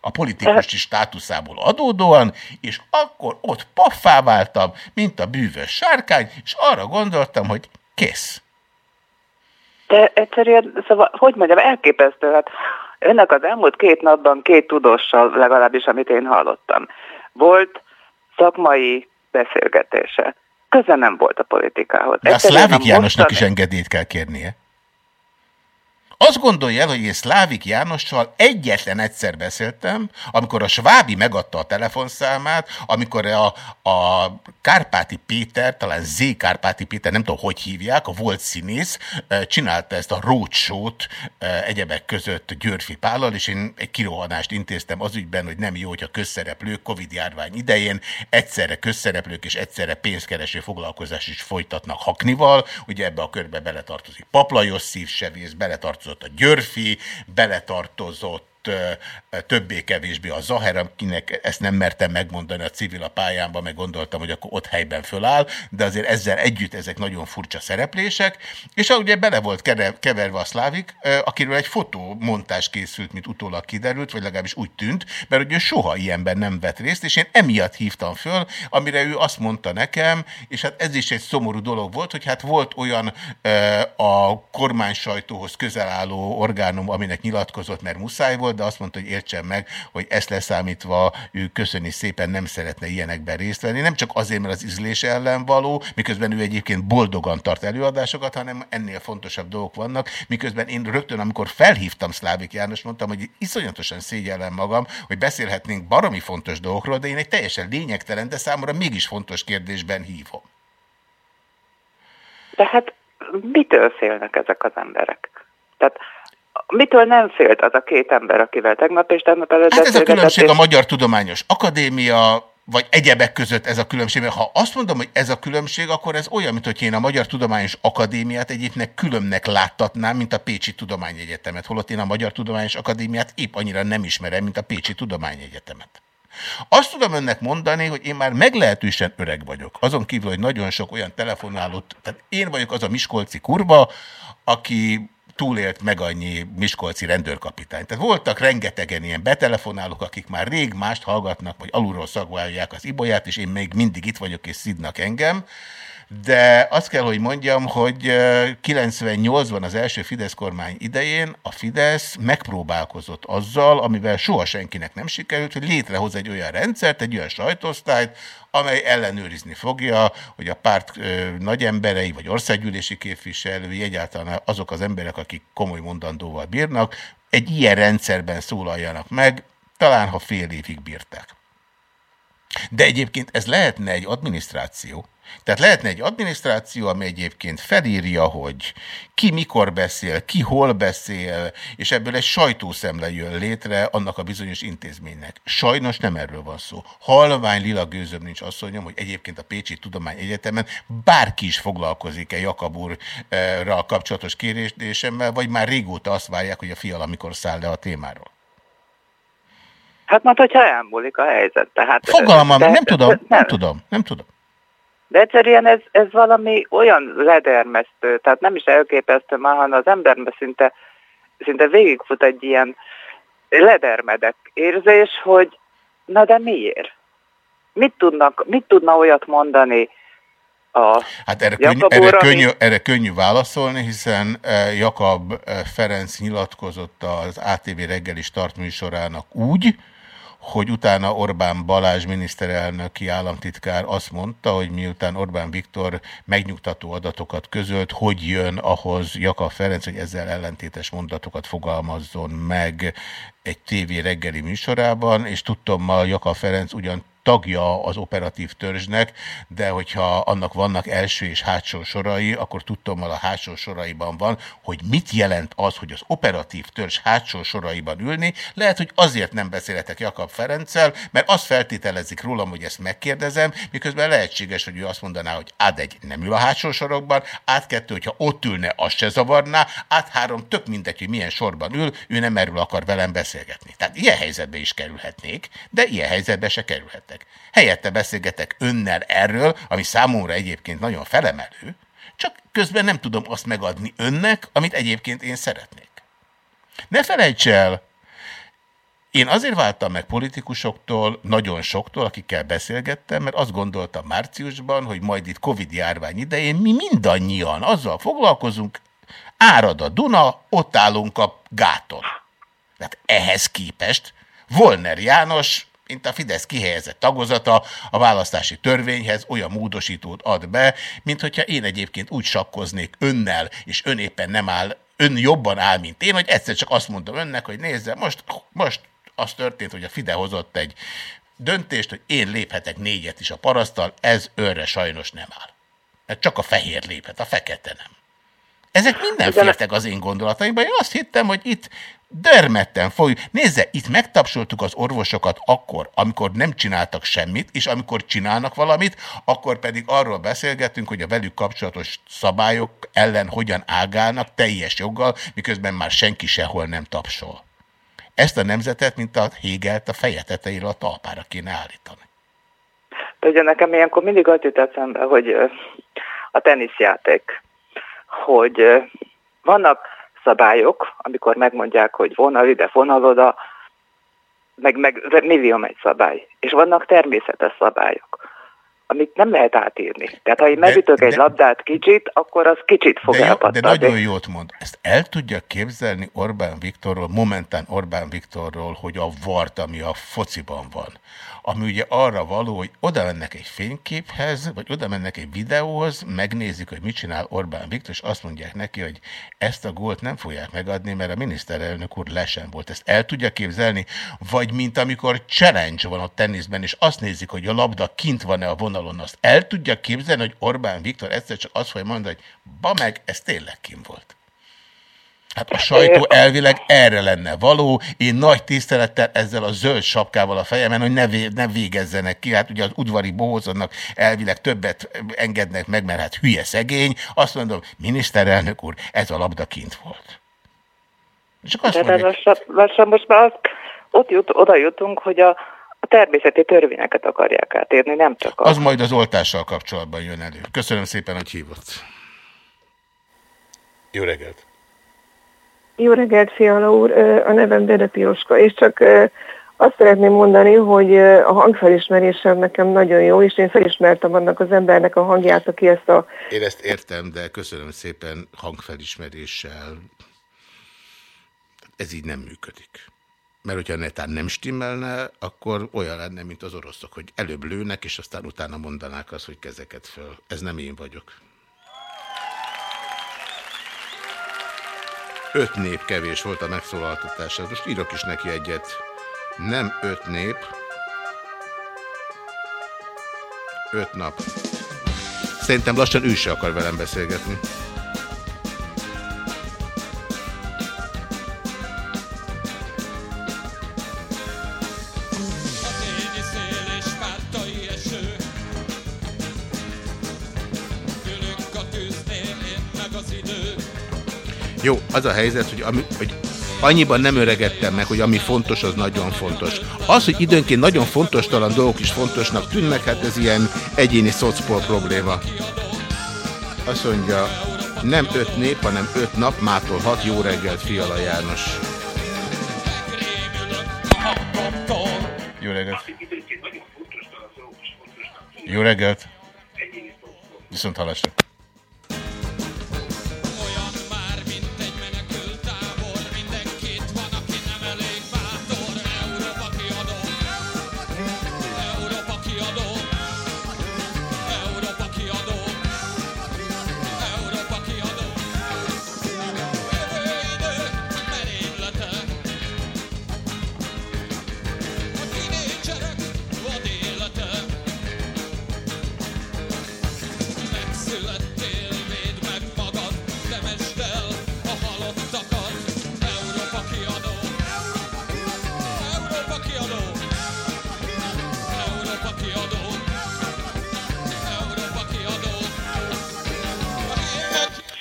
A politikusi státuszából adódóan, és akkor ott paffá váltam, mint a bűvös sárkány, és arra gondoltam, hogy kész. De egyszerűen, szóval, hogy mondjam, elképesztő. Hát önnek az elmúlt két napban két tudóssal, legalábbis amit én hallottam, volt szakmai beszélgetése. Köze nem volt a politikához. De Szlávik Jánosnak mostani- is engedélyt kell kérnie. Azt gondolja el, hogy én Szlávik Jánossal egyetlen egyszer beszéltem, amikor a Svábi megadta a telefonszámát, amikor a, a Kárpáti Péter, talán Z. Kárpáti Péter, nem tudom, hogy hívják, a volt színész, csinálta ezt a eh, egyebek között Györfi Pállal, és én egy kirohanást intéztem az ügyben, hogy nem jó, hogy a közszereplők Covid-járvány idején egyszerre közszereplők és egyszerre pénzkereső foglalkozás is folytatnak Haknival. Ugye ebbe a körbe beletartozik Paplajos szívsevész, beletartozott a Györfi, beletartozott többé-kevésbé a Zaher, akinek ezt nem mertem megmondani a civil a pályámban, meg gondoltam, hogy akkor ott helyben föláll, de azért ezzel együtt ezek nagyon furcsa szereplések, és ugye bele volt keverve a Szlávik, akiről egy fotómontás készült, mint utólag kiderült, vagy legalábbis úgy tűnt, mert ugye sajnos ilyenben nem vett részt, és én emiatt hívtam föl, amire ő azt mondta nekem, és hát ez is egy szomorú dolog volt, hogy hát volt olyan a kormány sajtóhoz közel álló orgánum, aminek nyilatkozott, mert muszáj volt, de azt mondta, hogy értsen meg, hogy ezt leszámítva ő köszöni szépen nem szeretne ilyenekben részt venni. Nem csak azért, mert az ízlés ellen való, miközben ő egyébként boldogan tart előadásokat, hanem ennél fontosabb dolgok vannak, miközben én rögtön, amikor felhívtam Szlávik János, mondtam, hogy iszonyatosan szégyellem magam, hogy beszélhetnénk baromi fontos dolgokról, de én egy teljesen lényegtelen, de számomra mégis fontos kérdésben hívom. De hát mitől félnek ezek az emberek? Tehát mitől nem félt az a két ember, akivel tegnap és tegnap előtt Hát ez a különbség és- a Magyar Tudományos Akadémia, vagy egyebek között ez a különbség. Mert Ha azt mondom, hogy ez a különbség, akkor ez olyan, mint hogy én a Magyar Tudományos Akadémiát egyébként különnek láttatnám, mint a Pécsi Tudományegyetemet. Holott én a Magyar Tudományos Akadémiát épp annyira nem ismerem, mint a Pécsi Tudományegyetemet. Azt tudom önnek mondani, hogy én már meglehetősen öreg vagyok. Azon kívül, hogy nagyon sok olyan telefonálót, tehát én vagyok az a miskolci kurva, aki túlélt meg annyi miskolci rendőrkapitány. Tehát voltak rengetegen ilyen betelefonálók, akik már rég mást hallgatnak, vagy alulról szagválják az ibolyát, és én még mindig itt vagyok, és szidnak engem. De azt kell, hogy mondjam, hogy eh, 98-ban az első Fidesz kormány idején a Fidesz megpróbálkozott azzal, amivel soha senkinek nem sikerült, hogy létrehoz egy olyan rendszert, egy olyan sajtóosztályt, amely ellenőrizni fogja, hogy a párt ö, nagy emberei, vagy országgyűlési képviselői, egyáltalán azok az emberek, akik komoly mondandóval bírnak, egy ilyen rendszerben szólaljanak meg, talán ha fél évig bírták. De egyébként ez lehetne egy adminisztráció. Tehát lehetne egy adminisztráció, ami egyébként felírja, hogy ki mikor beszél, ki hol beszél, és ebből egy sajtószemle jön létre annak a bizonyos intézménynek. Sajnos nem erről van szó. Halvány lila gőzöm nincs asszonyom, hogy egyébként a Pécsi Tudományegyetemen bárki is foglalkozik-e Jakab úrra kapcsolatos kérésemmel, vagy már régóta azt várják, hogy a fiala mikor száll le a témáról. Hát majd, hogyha elmúlik a helyzet. Tehát, Fogalmam, de- nem tudom, de- nem tudom, nem tudom. De egyszerűen ez, ez valami olyan ledermesztő, tehát nem is elképesztő már, hanem az emberben szinte, szinte végigfut egy ilyen ledermedek érzés, hogy na de miért? Mit, tudnak, mit tudna olyat mondani a Hát erre könnyű, Jakab erre, úr, ami- könnyű, erre könnyű válaszolni, hiszen Jakab Ferenc nyilatkozott az ATV reggeli start műsorának úgy, hogy utána Orbán Balázs miniszterelnöki államtitkár azt mondta, hogy miután Orbán Viktor megnyugtató adatokat közölt, hogy jön ahhoz Jakab Ferenc, hogy ezzel ellentétes mondatokat fogalmazzon meg egy tévé reggeli műsorában, és tudtommal Jakab Ferenc ugyan tagja az operatív törzsnek, de hogyha annak vannak első és hátsó sorai, akkor tudtommal a hátsó soraiban van, hogy mit jelent az, hogy az operatív törzs hátsó soraiban ülni. Lehet, hogy azért nem beszélhetek Jakab Ferenccel, mert azt feltételezik rólam, hogy ezt megkérdezem, miközben lehetséges, hogy ő azt mondaná, hogy át egy nem ül a hátsó sorokban, át kettő, hogyha ott ülne, az se zavarná, át három, tök mindegy, hogy milyen sorban ül, ő nem erről akar velem beszélgetni. Tehát ilyen helyzetbe is kerülhetnék, de ilyen helyzetbe se kerülhetek. Helyette beszélgetek önnel erről, ami számomra egyébként nagyon felemelő, csak közben nem tudom azt megadni önnek, amit egyébként én szeretnék. Ne felejts el, én azért váltam meg politikusoktól, nagyon soktól, akikkel beszélgettem, mert azt gondoltam márciusban, hogy majd itt Covid járvány idején mi mindannyian azzal foglalkozunk, árad a Duna, ott állunk a gáton. Tehát ehhez képest Volner János, mint a Fidesz kihelyezett tagozata a választási törvényhez olyan módosítót ad be, mint hogyha én egyébként úgy sakkoznék önnel, és ön éppen nem áll ön jobban áll, mint én, hogy egyszer csak azt mondtam önnek, hogy nézze, most, most az történt, hogy a FIDE hozott egy döntést, hogy én léphetek négyet is a parasztal, ez önre sajnos nem áll. Mert csak a fehér léphet, a fekete nem. Ezek minden fértek az én gondolataimban. Én azt hittem, hogy itt dörmetten foly. Nézze, itt megtapsoltuk az orvosokat akkor, amikor nem csináltak semmit, és amikor csinálnak valamit, akkor pedig arról beszélgetünk, hogy a velük kapcsolatos szabályok ellen hogyan ágálnak teljes joggal, miközben már senki sehol nem tapsol. Ezt a nemzetet, mint a Hegelt a feje tetejére a talpára kéne állítani. Ugye nekem ilyenkor mindig az jut eszembe, hogy a teniszjáték, hogy vannak szabályok, amikor megmondják, hogy vonal ide, vonal oda, meg, meg millió egy szabály. És vannak természetes szabályok, amit nem lehet átírni. Tehát ha én megütök egy labdát kicsit, akkor az kicsit fog De, jó, de elpattanni. nagyon jót mond. Ezt el tudja képzelni Orbán Viktorról, momentán Orbán Viktorról, hogy a vart, ami a fociban van, ami ugye arra való, hogy oda mennek egy fényképhez, vagy oda mennek egy videóhoz, megnézik, hogy mit csinál Orbán Viktor, és azt mondják neki, hogy ezt a gólt nem fogják megadni, mert a miniszterelnök úr lesen volt. Ezt el tudja képzelni? Vagy mint amikor challenge van a teniszben, és azt nézik, hogy a labda kint van-e a vonalon, azt el tudja képzelni, hogy Orbán Viktor egyszer csak azt fogja mondani, hogy ba meg, ez tényleg kint volt. Hát a sajtó elvileg erre lenne való. Én nagy tisztelettel ezzel a zöld sapkával a fejemen, hogy ne, vé, ne végezzenek ki. Hát ugye az udvari bohózonnak elvileg többet engednek meg, mert hát hülye szegény. Azt mondom, miniszterelnök úr, ez a labda kint volt. Csak azt Tehát mondják, lassan, lassan most már azt, ott jut, oda jutunk, hogy a természeti törvényeket akarják átírni, nem csak a... az majd az oltással kapcsolatban jön elő. Köszönöm szépen, hogy hívott. Jó reggelt! Jó reggelt, Fiala úr, a nevem Dede Piroska, és csak azt szeretném mondani, hogy a hangfelismerésem nekem nagyon jó, és én felismertem annak az embernek a hangját, aki ezt a Én ezt értem, de köszönöm szépen hangfelismeréssel. Ez így nem működik. Mert hogyha netán nem stimmelne, akkor olyan lenne, mint az oroszok, hogy előbb lőnek, és aztán utána mondanák azt, hogy kezeket föl. Ez nem én vagyok. Öt nép kevés volt a megszólaltatásra. Most írok is neki egyet. Nem öt nép. Öt nap. Szerintem lassan ő se akar velem beszélgetni. Jó, az a helyzet, hogy, ami, hogy annyiban nem öregedtem meg, hogy ami fontos, az nagyon fontos. Az, hogy időnként nagyon fontos talán dolgok is fontosnak tűnnek, hát ez ilyen egyéni szocpol probléma. Azt mondja, nem öt nép, hanem öt nap, mától hat, jó reggelt, Fiala János. Jó reggelt. Jó reggelt. Viszont hallásra.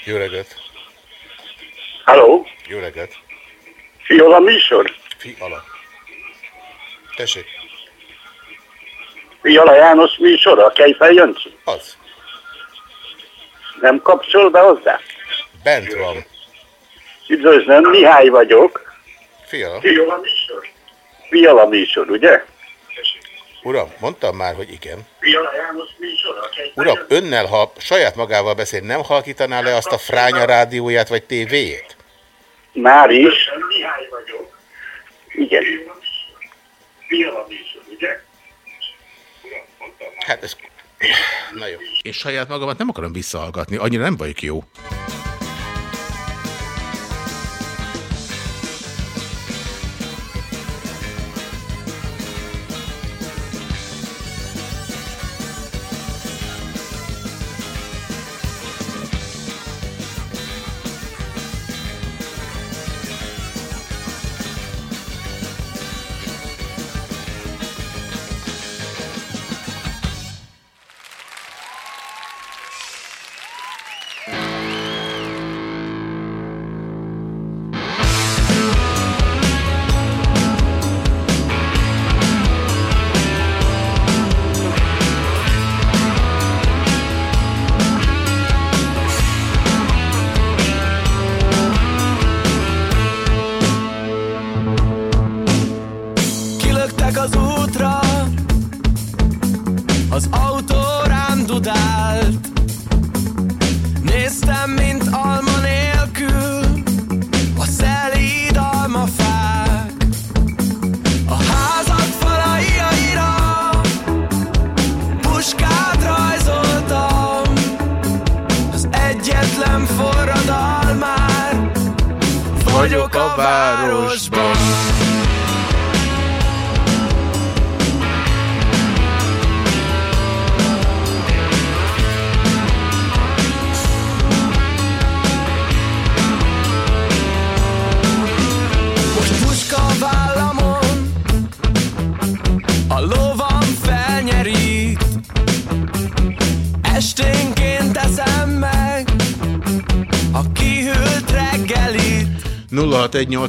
Jó reggelt. Halló, Jó reggelt. Fiola műsor? Fiala. Tessék. Fiola János műsor, a Kejfel Jancsi? Az. Nem kapcsol be hozzá? Bent van. Üdvözlöm, Mihály vagyok. Fiala. Fiola műsor? Fiola műsor, ugye? Uram, mondtam már, hogy igen. Uram, önnel, ha saját magával beszél, nem halkítaná le azt a fránya rádióját vagy tévéjét? Már is. Igen. Hát ez... Na jó. Én saját magamat nem akarom visszahallgatni, annyira nem vagyok jó.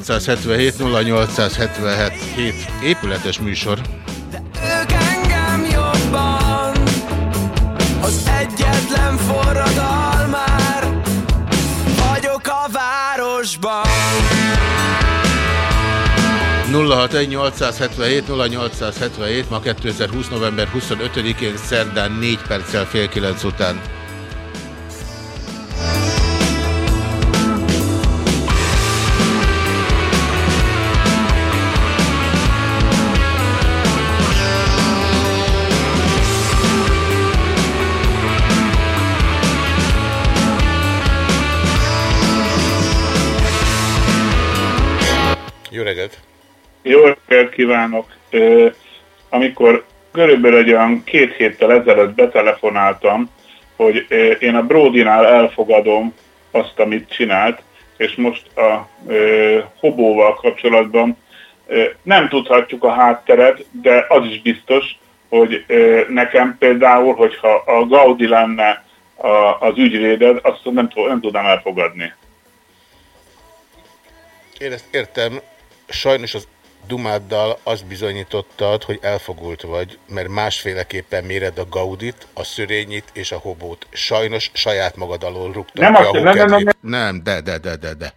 061 877 0877 épületes műsor. Ők engem jobban Az egyetlen forradalmár Vagyok a városban 061 877 0877 ma 2020. november 25-én szerdán 4 perccel fél 9 után. Jó reggelt! Jó reggelt kívánok! Amikor körülbelül egy olyan két héttel ezelőtt betelefonáltam, hogy én a Brodinál elfogadom azt, amit csinált, és most a ö, hobóval kapcsolatban ö, nem tudhatjuk a hátteret, de az is biztos, hogy ö, nekem például, hogyha a Gaudi lenne a, az ügyvéded, azt nem, nem tudnám elfogadni. Én ezt értem, sajnos az dumáddal azt bizonyítottad, hogy elfogult vagy, mert másféleképpen méred a Gaudit, a Szörényit és a Hobót. Sajnos saját magad alól rúgtad Nem a nem, nem, nem. Nem, de, de, de, de, de.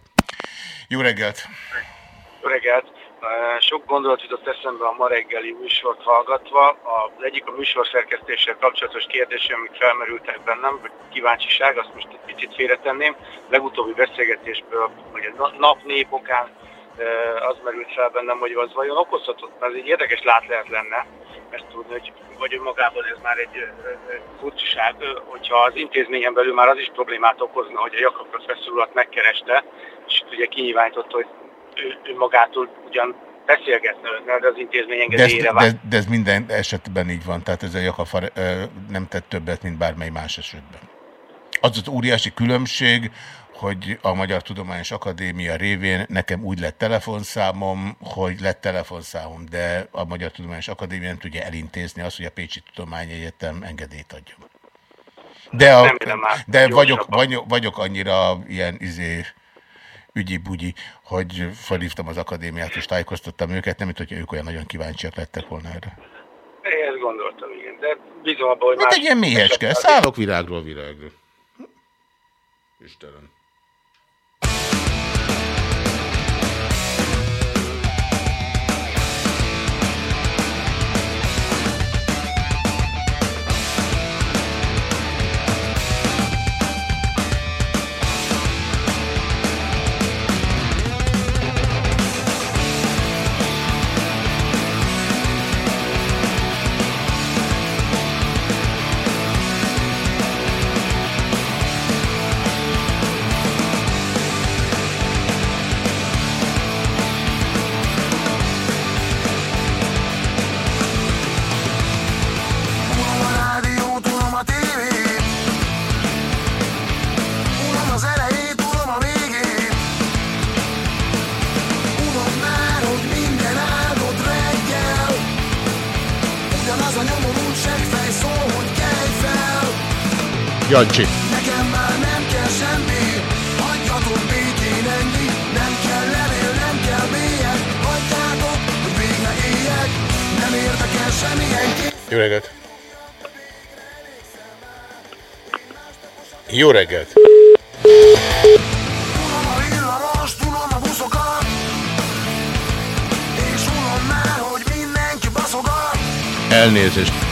Jó reggelt! Jó reggelt! Sok gondolat jutott eszembe a ma reggeli műsort hallgatva. Az egyik a műsorszerkesztéssel kapcsolatos kérdés, amik felmerültek bennem, vagy kíváncsiság, azt most egy picit félretenném. Legutóbbi beszélgetésből, hogy a na- nap népokán eh, az merült fel bennem, hogy az vajon okozhatott, mert ez egy érdekes látlehet lenne, ezt tudni, hogy vagy önmagában ez már egy furcsaság, hogyha az intézményen belül már az is problémát okozna, hogy a Jakab professzor urat megkereste, és ugye kinyilvánította, hogy ő, ő magától ugyan beszélgetne önnel, de az intézmény De ez, engedélyére de, de ez minden esetben így van, tehát ez a Jakafar ö, nem tett többet, mint bármely más esetben. Az az óriási különbség, hogy a Magyar Tudományos Akadémia révén nekem úgy lett telefonszámom, hogy lett telefonszámom, de a Magyar Tudományos Akadémia nem tudja elintézni azt, hogy a Pécsi Tudományegyetem engedélyt adjon. De, a, de vagyok, vagyok, vagyok annyira ilyen izé, ügyi-bugyi, hogy felhívtam az akadémiát és tájékoztattam őket, nem mint hogyha ők olyan nagyon kíváncsiak lettek volna erre. Én ezt gondoltam, igen. De bízom abban, hogy Hát más... egy ilyen méhecske, szállok virágról virágra. Istenem. Jancsi. Nekem már nem kell semmi Hagyjatok békén ennyi Nem kell levél, nem kell mélyek Hagyjátok, hogy végre éljek Nem érdekel semmilyen Jó reggelt! Jó reggelt! Unom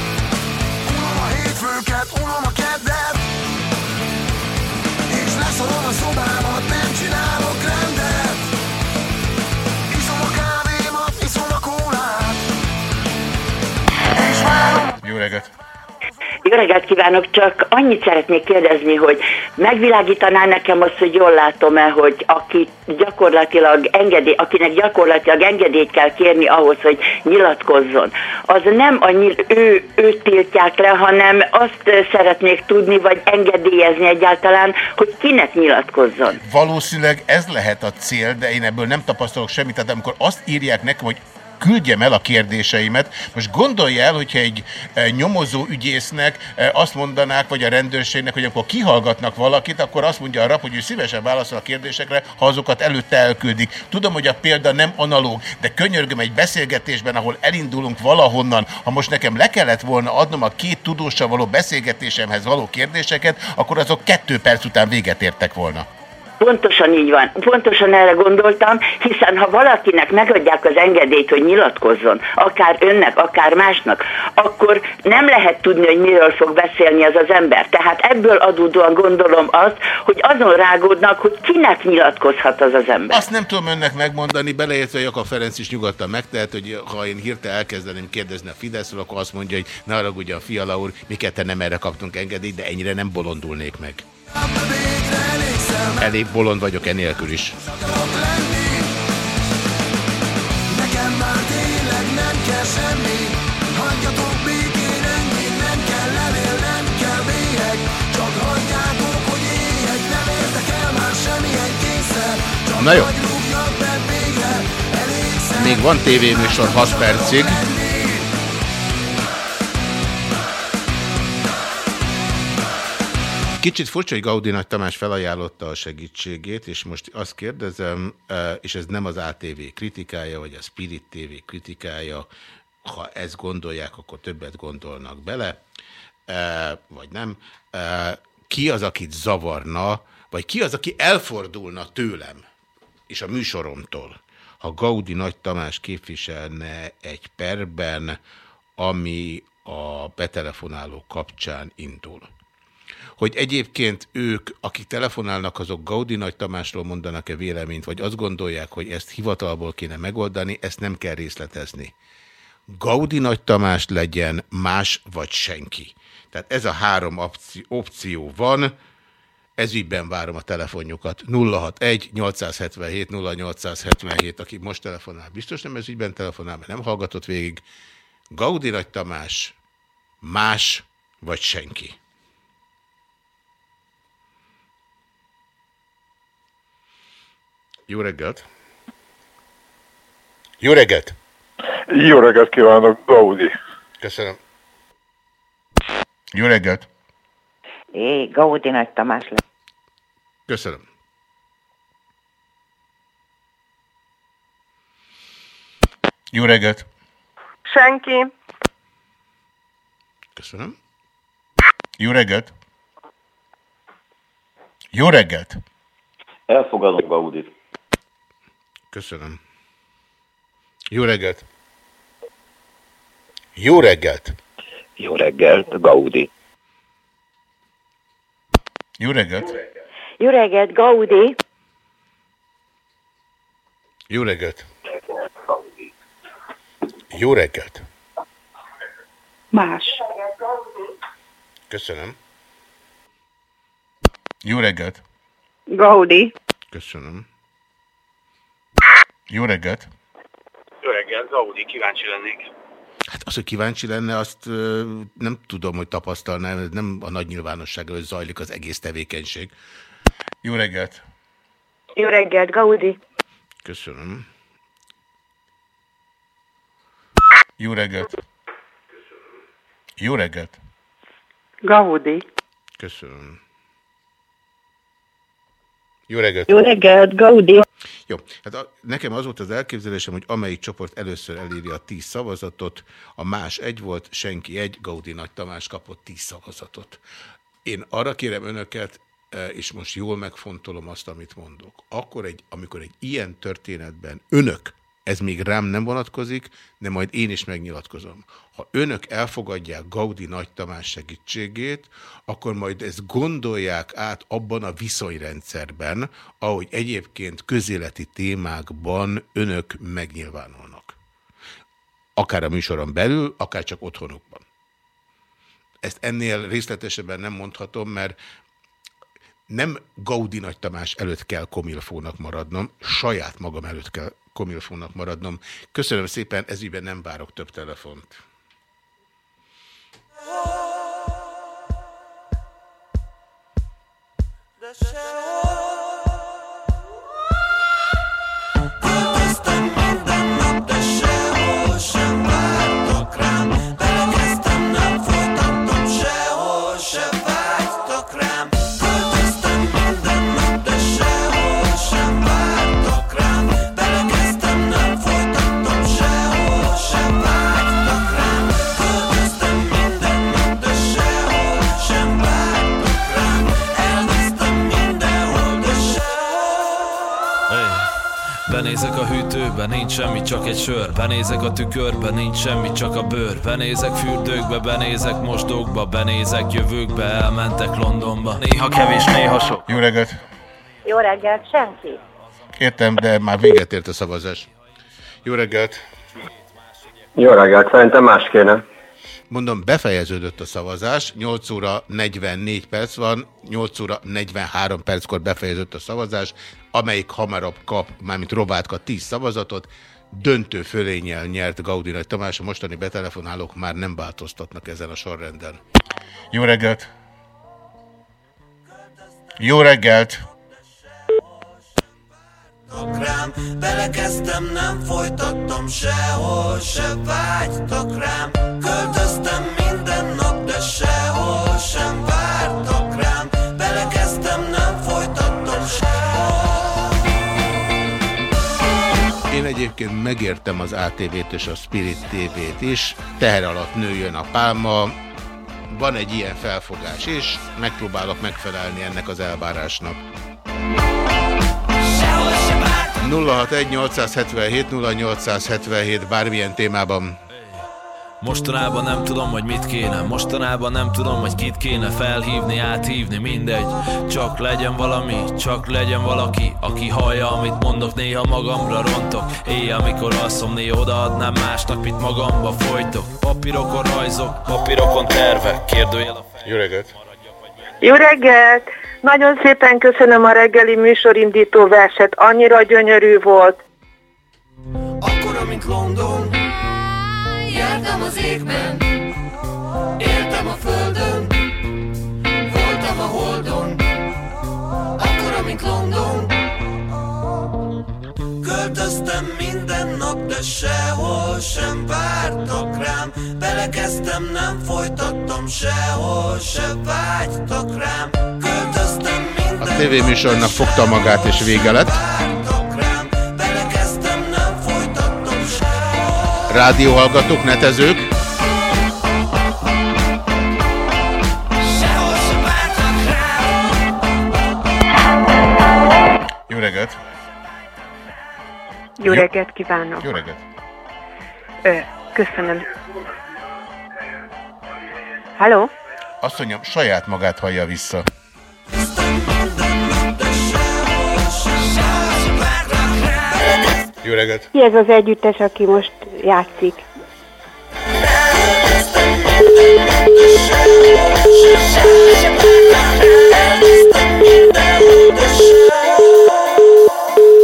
reggelt! Kívánok, csak annyit szeretnék kérdezni, hogy megvilágítaná nekem azt, hogy jól látom-e, hogy aki gyakorlatilag engedély, akinek gyakorlatilag engedélyt kell kérni ahhoz, hogy nyilatkozzon, az nem a ő, őt tiltják le, hanem azt szeretnék tudni, vagy engedélyezni egyáltalán, hogy kinek nyilatkozzon. Valószínűleg ez lehet a cél, de én ebből nem tapasztalok semmit. Tehát amikor azt írják nekem, hogy küldjem el a kérdéseimet. Most gondolja el, hogyha egy e, nyomozó ügyésznek e, azt mondanák, vagy a rendőrségnek, hogy akkor kihallgatnak valakit, akkor azt mondja a rap, hogy ő szívesen válaszol a kérdésekre, ha azokat előtte elküldik. Tudom, hogy a példa nem analóg, de könyörgöm egy beszélgetésben, ahol elindulunk valahonnan, ha most nekem le kellett volna adnom a két tudóssal való beszélgetésemhez való kérdéseket, akkor azok kettő perc után véget értek volna. Pontosan így van. Pontosan erre gondoltam, hiszen ha valakinek megadják az engedélyt, hogy nyilatkozzon, akár önnek, akár másnak, akkor nem lehet tudni, hogy miről fog beszélni az az ember. Tehát ebből adódóan gondolom azt, hogy azon rágódnak, hogy kinek nyilatkozhat az az ember. Azt nem tudom önnek megmondani, beleértve Jakab Ferenc is nyugodtan megtehet, hogy ha én hirtelen elkezdeném kérdezni a Fideszről, akkor azt mondja, hogy ne haragudja a fiala úr, mi ketten nem erre kaptunk engedélyt, de ennyire nem bolondulnék meg. Elég bolond vagyok enélkül is. Nekem már tényleg nem kell semmi Hagyjatok békén ennyi Nem kell levél, nem kell bélyeg Csak hagyjátok, hogy éljek Nem érdekel már semmi egy kényszer Csak Na jó. végre Még van tévéműsor 6 percig. Kicsit furcsa, hogy Gaudi Nagy Tamás felajánlotta a segítségét, és most azt kérdezem, eh, és ez nem az ATV kritikája, vagy a Spirit TV kritikája, ha ezt gondolják, akkor többet gondolnak bele, eh, vagy nem. Eh, Ki az, akit zavarna, vagy ki az, aki elfordulna tőlem és a műsoromtól, ha Gaudi Nagy Tamás képviselne egy perben, ami a betelefonáló kapcsán indul hogy egyébként ők, akik telefonálnak, azok Gaudi Nagy Tamásról mondanak-e véleményt, vagy azt gondolják, hogy ezt hivatalból kéne megoldani, ezt nem kell részletezni. Gaudi Nagy Tamás legyen más vagy senki. Tehát ez a három opció, opció van, ezügyben várom a telefonjukat. 061 877 0877, aki most telefonál, biztos nem ezügyben telefonál, mert nem hallgatott végig. Gaudi Nagy Tamás, más vagy senki. Jó reggelt! Jó reggelt! Jó reggelt kívánok, Gaudi. Köszönöm. Jó reggelt! É, Gaudi Nagy Tamás le. Köszönöm. Jó reggelt! Senki. Köszönöm. Jó reggelt! Jó reggelt! Elfogadom Gaudit. Köszönöm. Jó reggelt! Jó reggelt! Jó reggelt, Gaudi. Jó reggelt! Jó reggelt, Gaudi! Jó reggelt! Jó reggelt! Más. Köszönöm. Jó reggelt! Gaudi. Köszönöm. Jó reggelt! Jó reggelt, Gaudi, kíváncsi lennék. Hát az, hogy kíváncsi lenne, azt nem tudom, hogy tapasztalnám, ez nem a nagy nyilvánosság előtt zajlik az egész tevékenység. Jó reggelt! Jó reggelt, Gaudi. Köszönöm. Jó reggelt! Jó reggelt! Gaudi. Köszönöm. Jó reggelt! Jó reggelt, Gaudi. Jó, hát a, nekem az volt az elképzelésem, hogy amelyik csoport először elírja a 10 szavazatot, a más egy volt, senki egy, Gaudi Nagy Tamás kapott 10 szavazatot. Én arra kérem önöket, eh, és most jól megfontolom azt, amit mondok. Akkor, egy, amikor egy ilyen történetben önök, ez még rám nem vonatkozik, de majd én is megnyilatkozom. Ha önök elfogadják Gaudi Nagy Tamás segítségét, akkor majd ezt gondolják át abban a viszonyrendszerben, ahogy egyébként közéleti témákban önök megnyilvánulnak. Akár a műsoron belül, akár csak otthonukban. ezt ennél részletesebben nem mondhatom, mert nem Gaudi Nagy Tamás előtt kell komilfónak maradnom, saját magam előtt kell komilfónak maradnom. Köszönöm szépen, ezügyben nem várok több telefont. Költöztem semmi, csak egy sör Benézek a tükörbe, nincs semmi, csak a bőr Benézek fürdőkbe, benézek mosdókba Benézek jövőkbe, elmentek Londonba Néha kevés, néha sok Jó reggelt! Jó reggelt, senki. Értem, de már véget ért a szavazás. Jó reggelt! Jó reggelt, szerintem más kéne. Mondom, befejeződött a szavazás, 8 óra 44 perc van, 8 óra 43 perckor befejeződött a szavazás, amelyik hamarabb kap, mármint Rovátka 10 szavazatot, döntő fölényel nyert Gaudi Nagy Tamás, a mostani betelefonálók már nem változtatnak ezen a sorrenden. Jó reggelt! Jó reggelt! rám Belekezdtem, nem folytattam sehol se vágytak rám egyébként megértem az ATV-t és a Spirit TV-t is, teher alatt nőjön a pálma, van egy ilyen felfogás is, megpróbálok megfelelni ennek az elvárásnak. 061-877-0877 bármilyen témában. Mostanában nem tudom, hogy mit kéne Mostanában nem tudom, hogy kit kéne felhívni, áthívni, mindegy Csak legyen valami, csak legyen valaki Aki hallja, amit mondok, néha magamra rontok Éjjel, amikor alszom, néha odaadnám másnak, mit magamba folytok Papírokon rajzok, papírokon tervek Kérdőjel a Jó reggelt! Jó reggelt! Nagyon szépen köszönöm a reggeli műsorindító verset, annyira gyönyörű volt. Akkora, mint London Jártam az égben Éltem a földön Voltam a holdon Akkora, mint London. Költöztem minden nap, de sehol sem vártak rám. Belekezdtem, nem folytattam, sehol se vágytak rám. Költöztem A tévéműsornak fogta magát és vége lett. Rádióhallgatók, netezők, jó reggelt! Jó reggelt kívánok! Jó reggelt! Ö, köszönöm. Halló? Azt mondjam, saját magát hallja vissza. Jó reggelt! Ki ez az együttes, aki most játszik?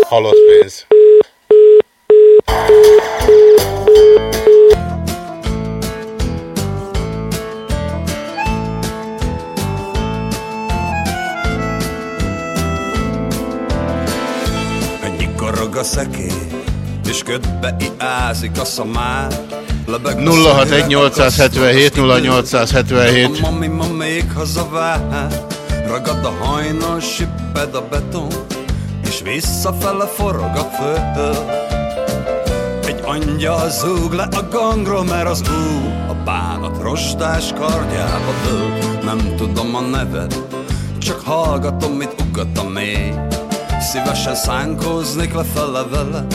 Halott pénz. A szekély, és ködbe iázik a szamár. Lebeg 061-877-0877 A mami ma még hazavár, ragad a hajnal, sipped a beton, és visszafele forog a föld. Egy angyal zúg le a gangról, mert az ú a bánat rostás kardjába dől. Nem tudom a neved, csak hallgatom, mit ugat a mély. Szívesen szánkóznék lefele vele,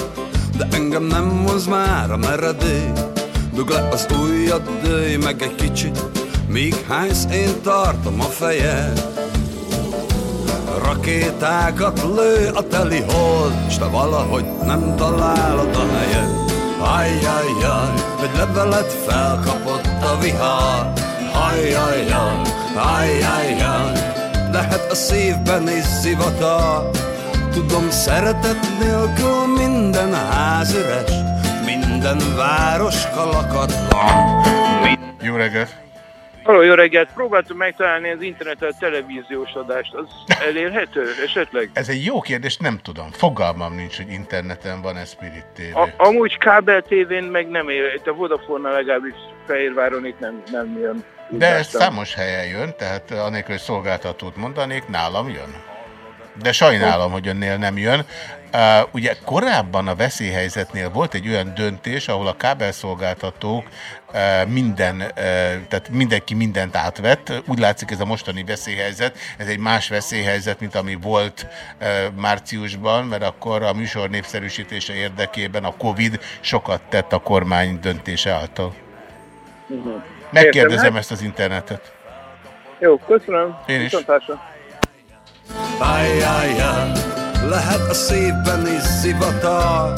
de engem nem hoz már a meredély. Dug le az ujjad, dőj meg egy kicsit, míg hánysz én tartom a fejed. Rakétákat lő a teli hold, s te valahogy nem találod a helyed. Ajjajjaj, egy levelet felkapott a vihar, Ajjajjaj, ajjajjaj Lehet a szívben is zivatar Tudom, szeretet nélkül minden ház üres Minden városka lakatlan Jó reggelt! Halló, jó reggelt! Próbáltam megtalálni az interneten a televíziós adást. Az elérhető esetleg? Ez egy jó kérdés, nem tudom. Fogalmam nincs, hogy interneten van-e Spirit TV. A, amúgy kábel tévén meg nem ér, itt a vodafone legalábbis Fehérváron itt nem, nem jön. De ez számos helyen jön, tehát anélkül, hogy szolgáltatót mondanék, nálam jön. De sajnálom, hogy önnél nem jön. Uh, ugye korábban a veszélyhelyzetnél volt egy olyan döntés, ahol a kábelszolgáltatók uh, minden, uh, tehát mindenki mindent átvett. Úgy látszik ez a mostani veszélyhelyzet, ez egy más veszélyhelyzet, mint ami volt márciusban, mert akkor a műsor népszerűsítése érdekében a Covid sokat tett a kormány döntése által. Mhm. Megkérdezem ezt az internetet. Jó, köszönöm. Én is. Viszontlátásra. Ajjajjaj, lehet a szívben is zivatar.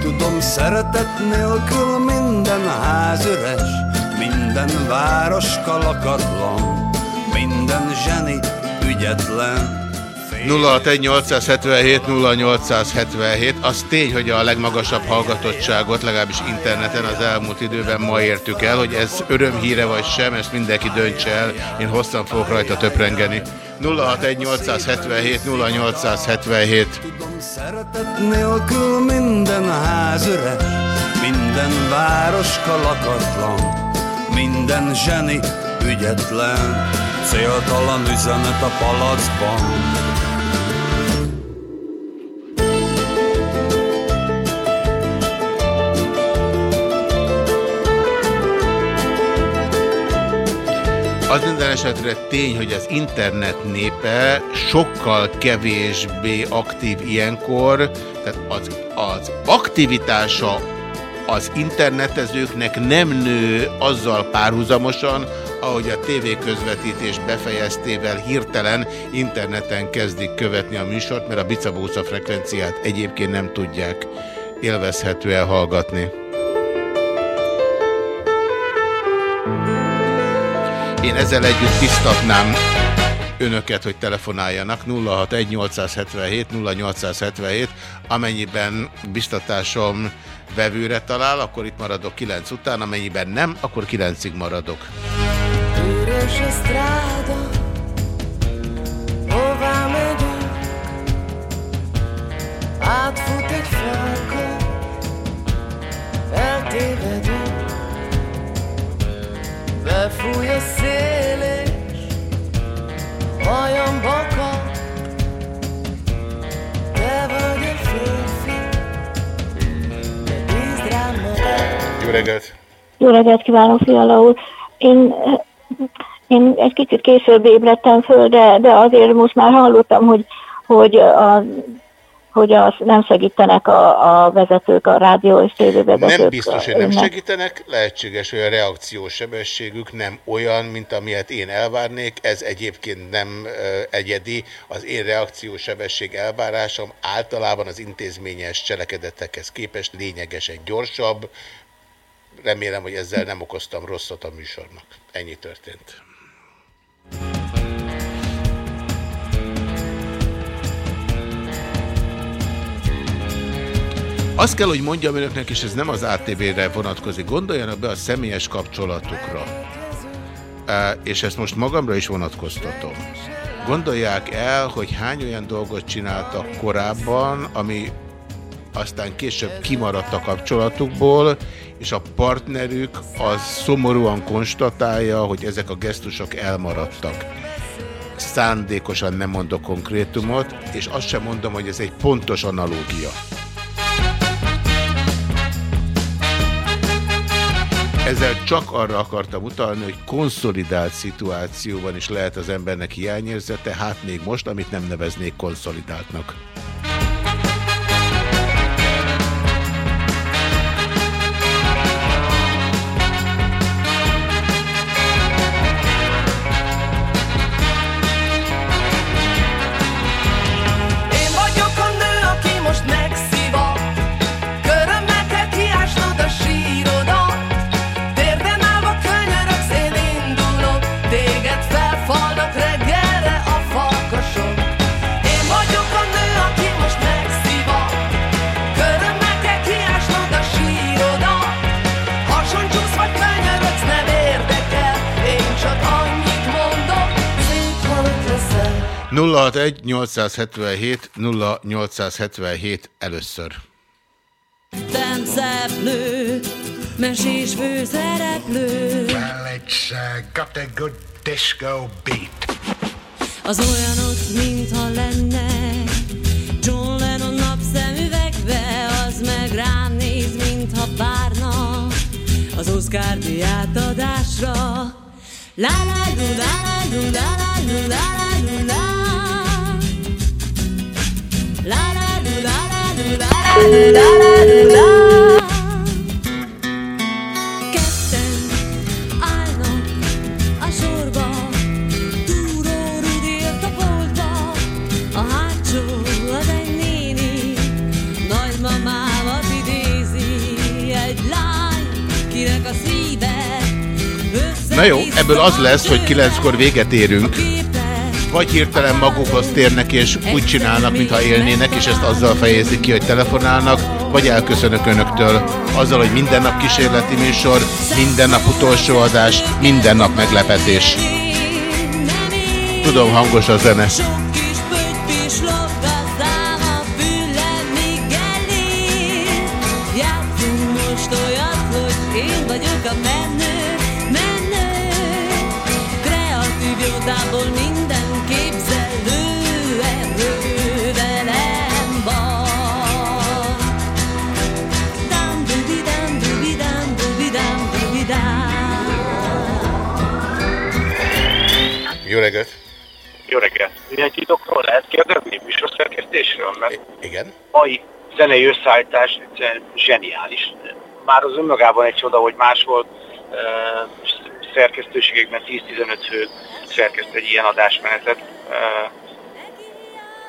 Tudom, szeretet nélkül minden ház üres Minden városka lakatlan Minden zseni ügyetlen 061 0877 Az tény, hogy a legmagasabb hallgatottságot, legalábbis interneten az elmúlt időben ma értük el, hogy ez örömhíre vagy sem, ezt mindenki döntse el. Én hosszan fogok rajta töprengeni. 061 877 0877 Szeretet nélkül minden ház üres Minden városka lakatlan Minden zseni ügyetlen Céltalan üzenet a palacban Az minden esetre tény, hogy az internet népe sokkal kevésbé aktív ilyenkor, tehát az, az aktivitása az internetezőknek nem nő azzal párhuzamosan, ahogy a TV közvetítés befejeztével hirtelen interneten kezdik követni a műsort, mert a bicabóca frekvenciát egyébként nem tudják élvezhetően hallgatni. Én ezzel együtt tisztatnám önöket, hogy telefonáljanak 061 877 0877, amennyiben biztatásom vevőre talál, akkor itt maradok 9 után, amennyiben nem, akkor 9-ig maradok. Átfut egy falka, eltévedünk. Befúj a szél és hajam bakad. Te vagy a férfi, de bízd rám magad. Jó reggelt! Jó reggelt kívánok, Fiala úr! Én, én egy kicsit később ébredtem föl, de, de azért most már hallottam, hogy, hogy, a, hogy az nem segítenek a, a vezetők, a rádió és tévévezetők. Nem biztos, hogy nem segítenek, lehetséges, hogy a reakciós sebességük nem olyan, mint amilyet én elvárnék, ez egyébként nem egyedi, az én reakciós sebesség elvárásom általában az intézményes cselekedetekhez képest lényegesen gyorsabb, remélem, hogy ezzel nem okoztam rosszat a műsornak. Ennyi történt. Azt kell, hogy mondjam önöknek, és ez nem az ATV-re vonatkozik, gondoljanak be a személyes kapcsolatukra. E, És ezt most magamra is vonatkoztatom. Gondolják el, hogy hány olyan dolgot csináltak korábban, ami aztán később kimaradt a kapcsolatukból, és a partnerük az szomorúan konstatálja, hogy ezek a gesztusok elmaradtak. Szándékosan nem mondok konkrétumot, és azt sem mondom, hogy ez egy pontos analógia. Ezzel csak arra akartam utalni, hogy konszolidált szituációban is lehet az embernek hiányérzete, hát még most, amit nem neveznék konszolidáltnak. 061 877 0877 először. Tánceplő, mesés főszereplő. Well, it's uh, got a good disco beat. Az olyanok, mintha lenne John Lennon napszemüvegbe Az meg rám néz, mintha várna Az Oscar átadásra La la la la la la la la la La la Na jó, ebből az lesz, hogy kilenckor véget érünk, vagy hirtelen magukhoz térnek és úgy csinálnak, mintha élnének, és ezt azzal fejezik ki, hogy telefonálnak, vagy elköszönök önöktől azzal, hogy minden nap kísérleti műsor, minden nap utolsó adás, minden nap meglepetés. Tudom, hangos a zene. Vagyok a menő, menő Kreatív jótából Jó reggelt! Jó reggelt! Milyen titokról lehet kérdezni műsorszerkesztésről? Mert Igen? mai zenei összeállítás zseniális. Már az önmagában egy csoda, hogy máshol uh, szerkesztőségekben 10-15 fő szerkeszt egy ilyen adásmenetet. Uh,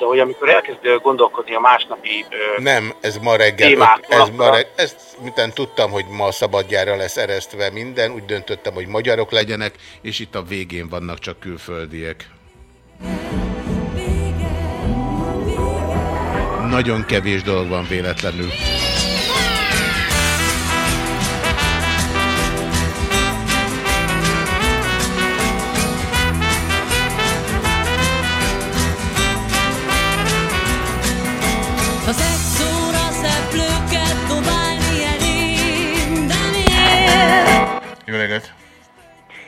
de hogy amikor elkezd gondolkodni a másnapi uh, Nem, ez ma reggel, Témák öt, ez ma reggel, ezt miután tudtam, hogy ma szabadjára lesz eresztve minden, úgy döntöttem, hogy magyarok legyenek, és itt a végén vannak csak külföldiek. Nagyon kevés dolog van véletlenül. Jó reggelt!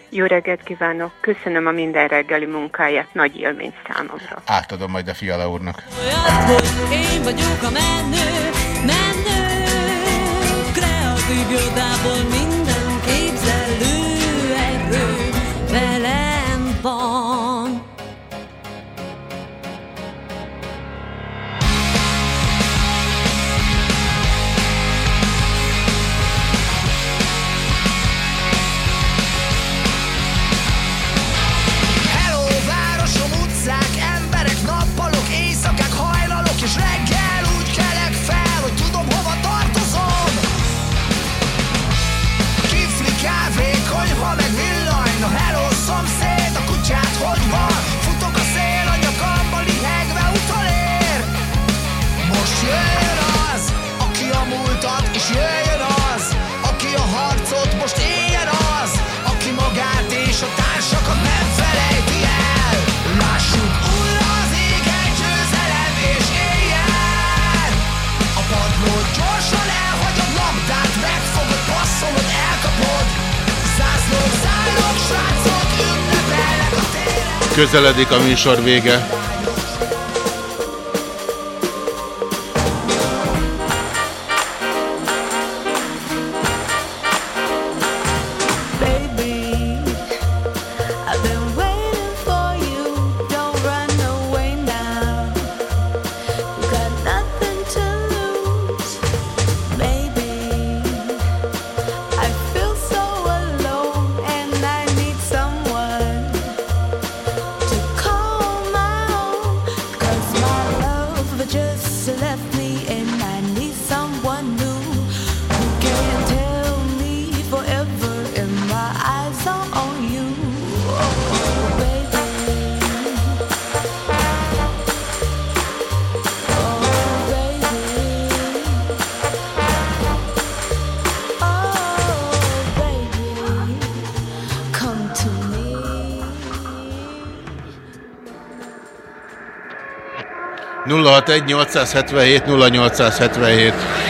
Jó reggelt kívánok! Köszönöm a minden reggeli munkáját, nagy élmény számomra. Átadom majd a fiala úrnak. Olyat, hogy én vagyok a menő, menő Kreatív jodából minden Közeledik a műsor vége. 061 877 0877.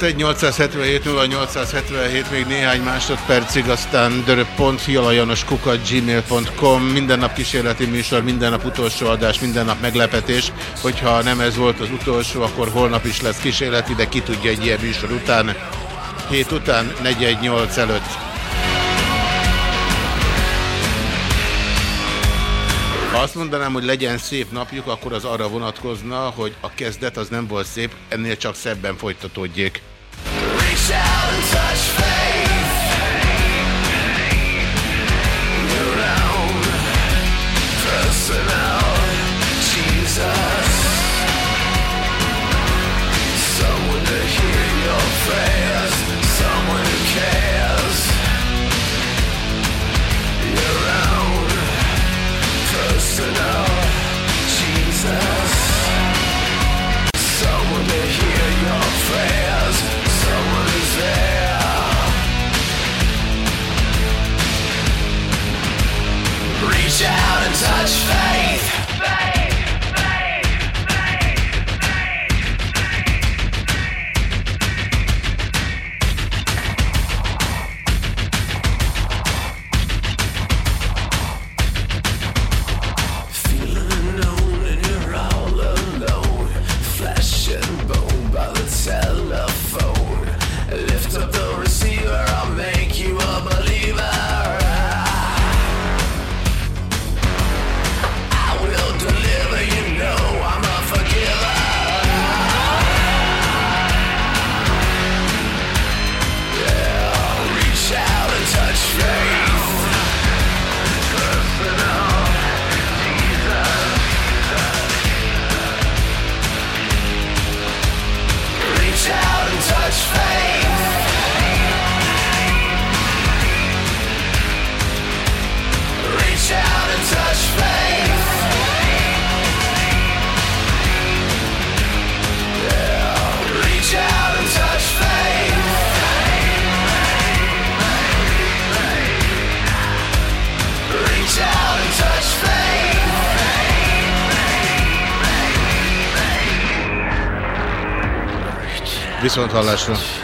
061 0877 még néhány másodpercig, aztán dörö.fialajanoskukat gmail.com minden nap kísérleti műsor, minden nap utolsó adás, minden nap meglepetés. Hogyha nem ez volt az utolsó, akkor holnap is lesz kísérleti, de ki tudja egy ilyen műsor után, hét után, 418 előtt. Ha azt mondanám, hogy legyen szép napjuk, akkor az arra vonatkozna, hogy a kezdet az nem volt szép, ennél csak szebben folytatódjék. Viszont hallásra.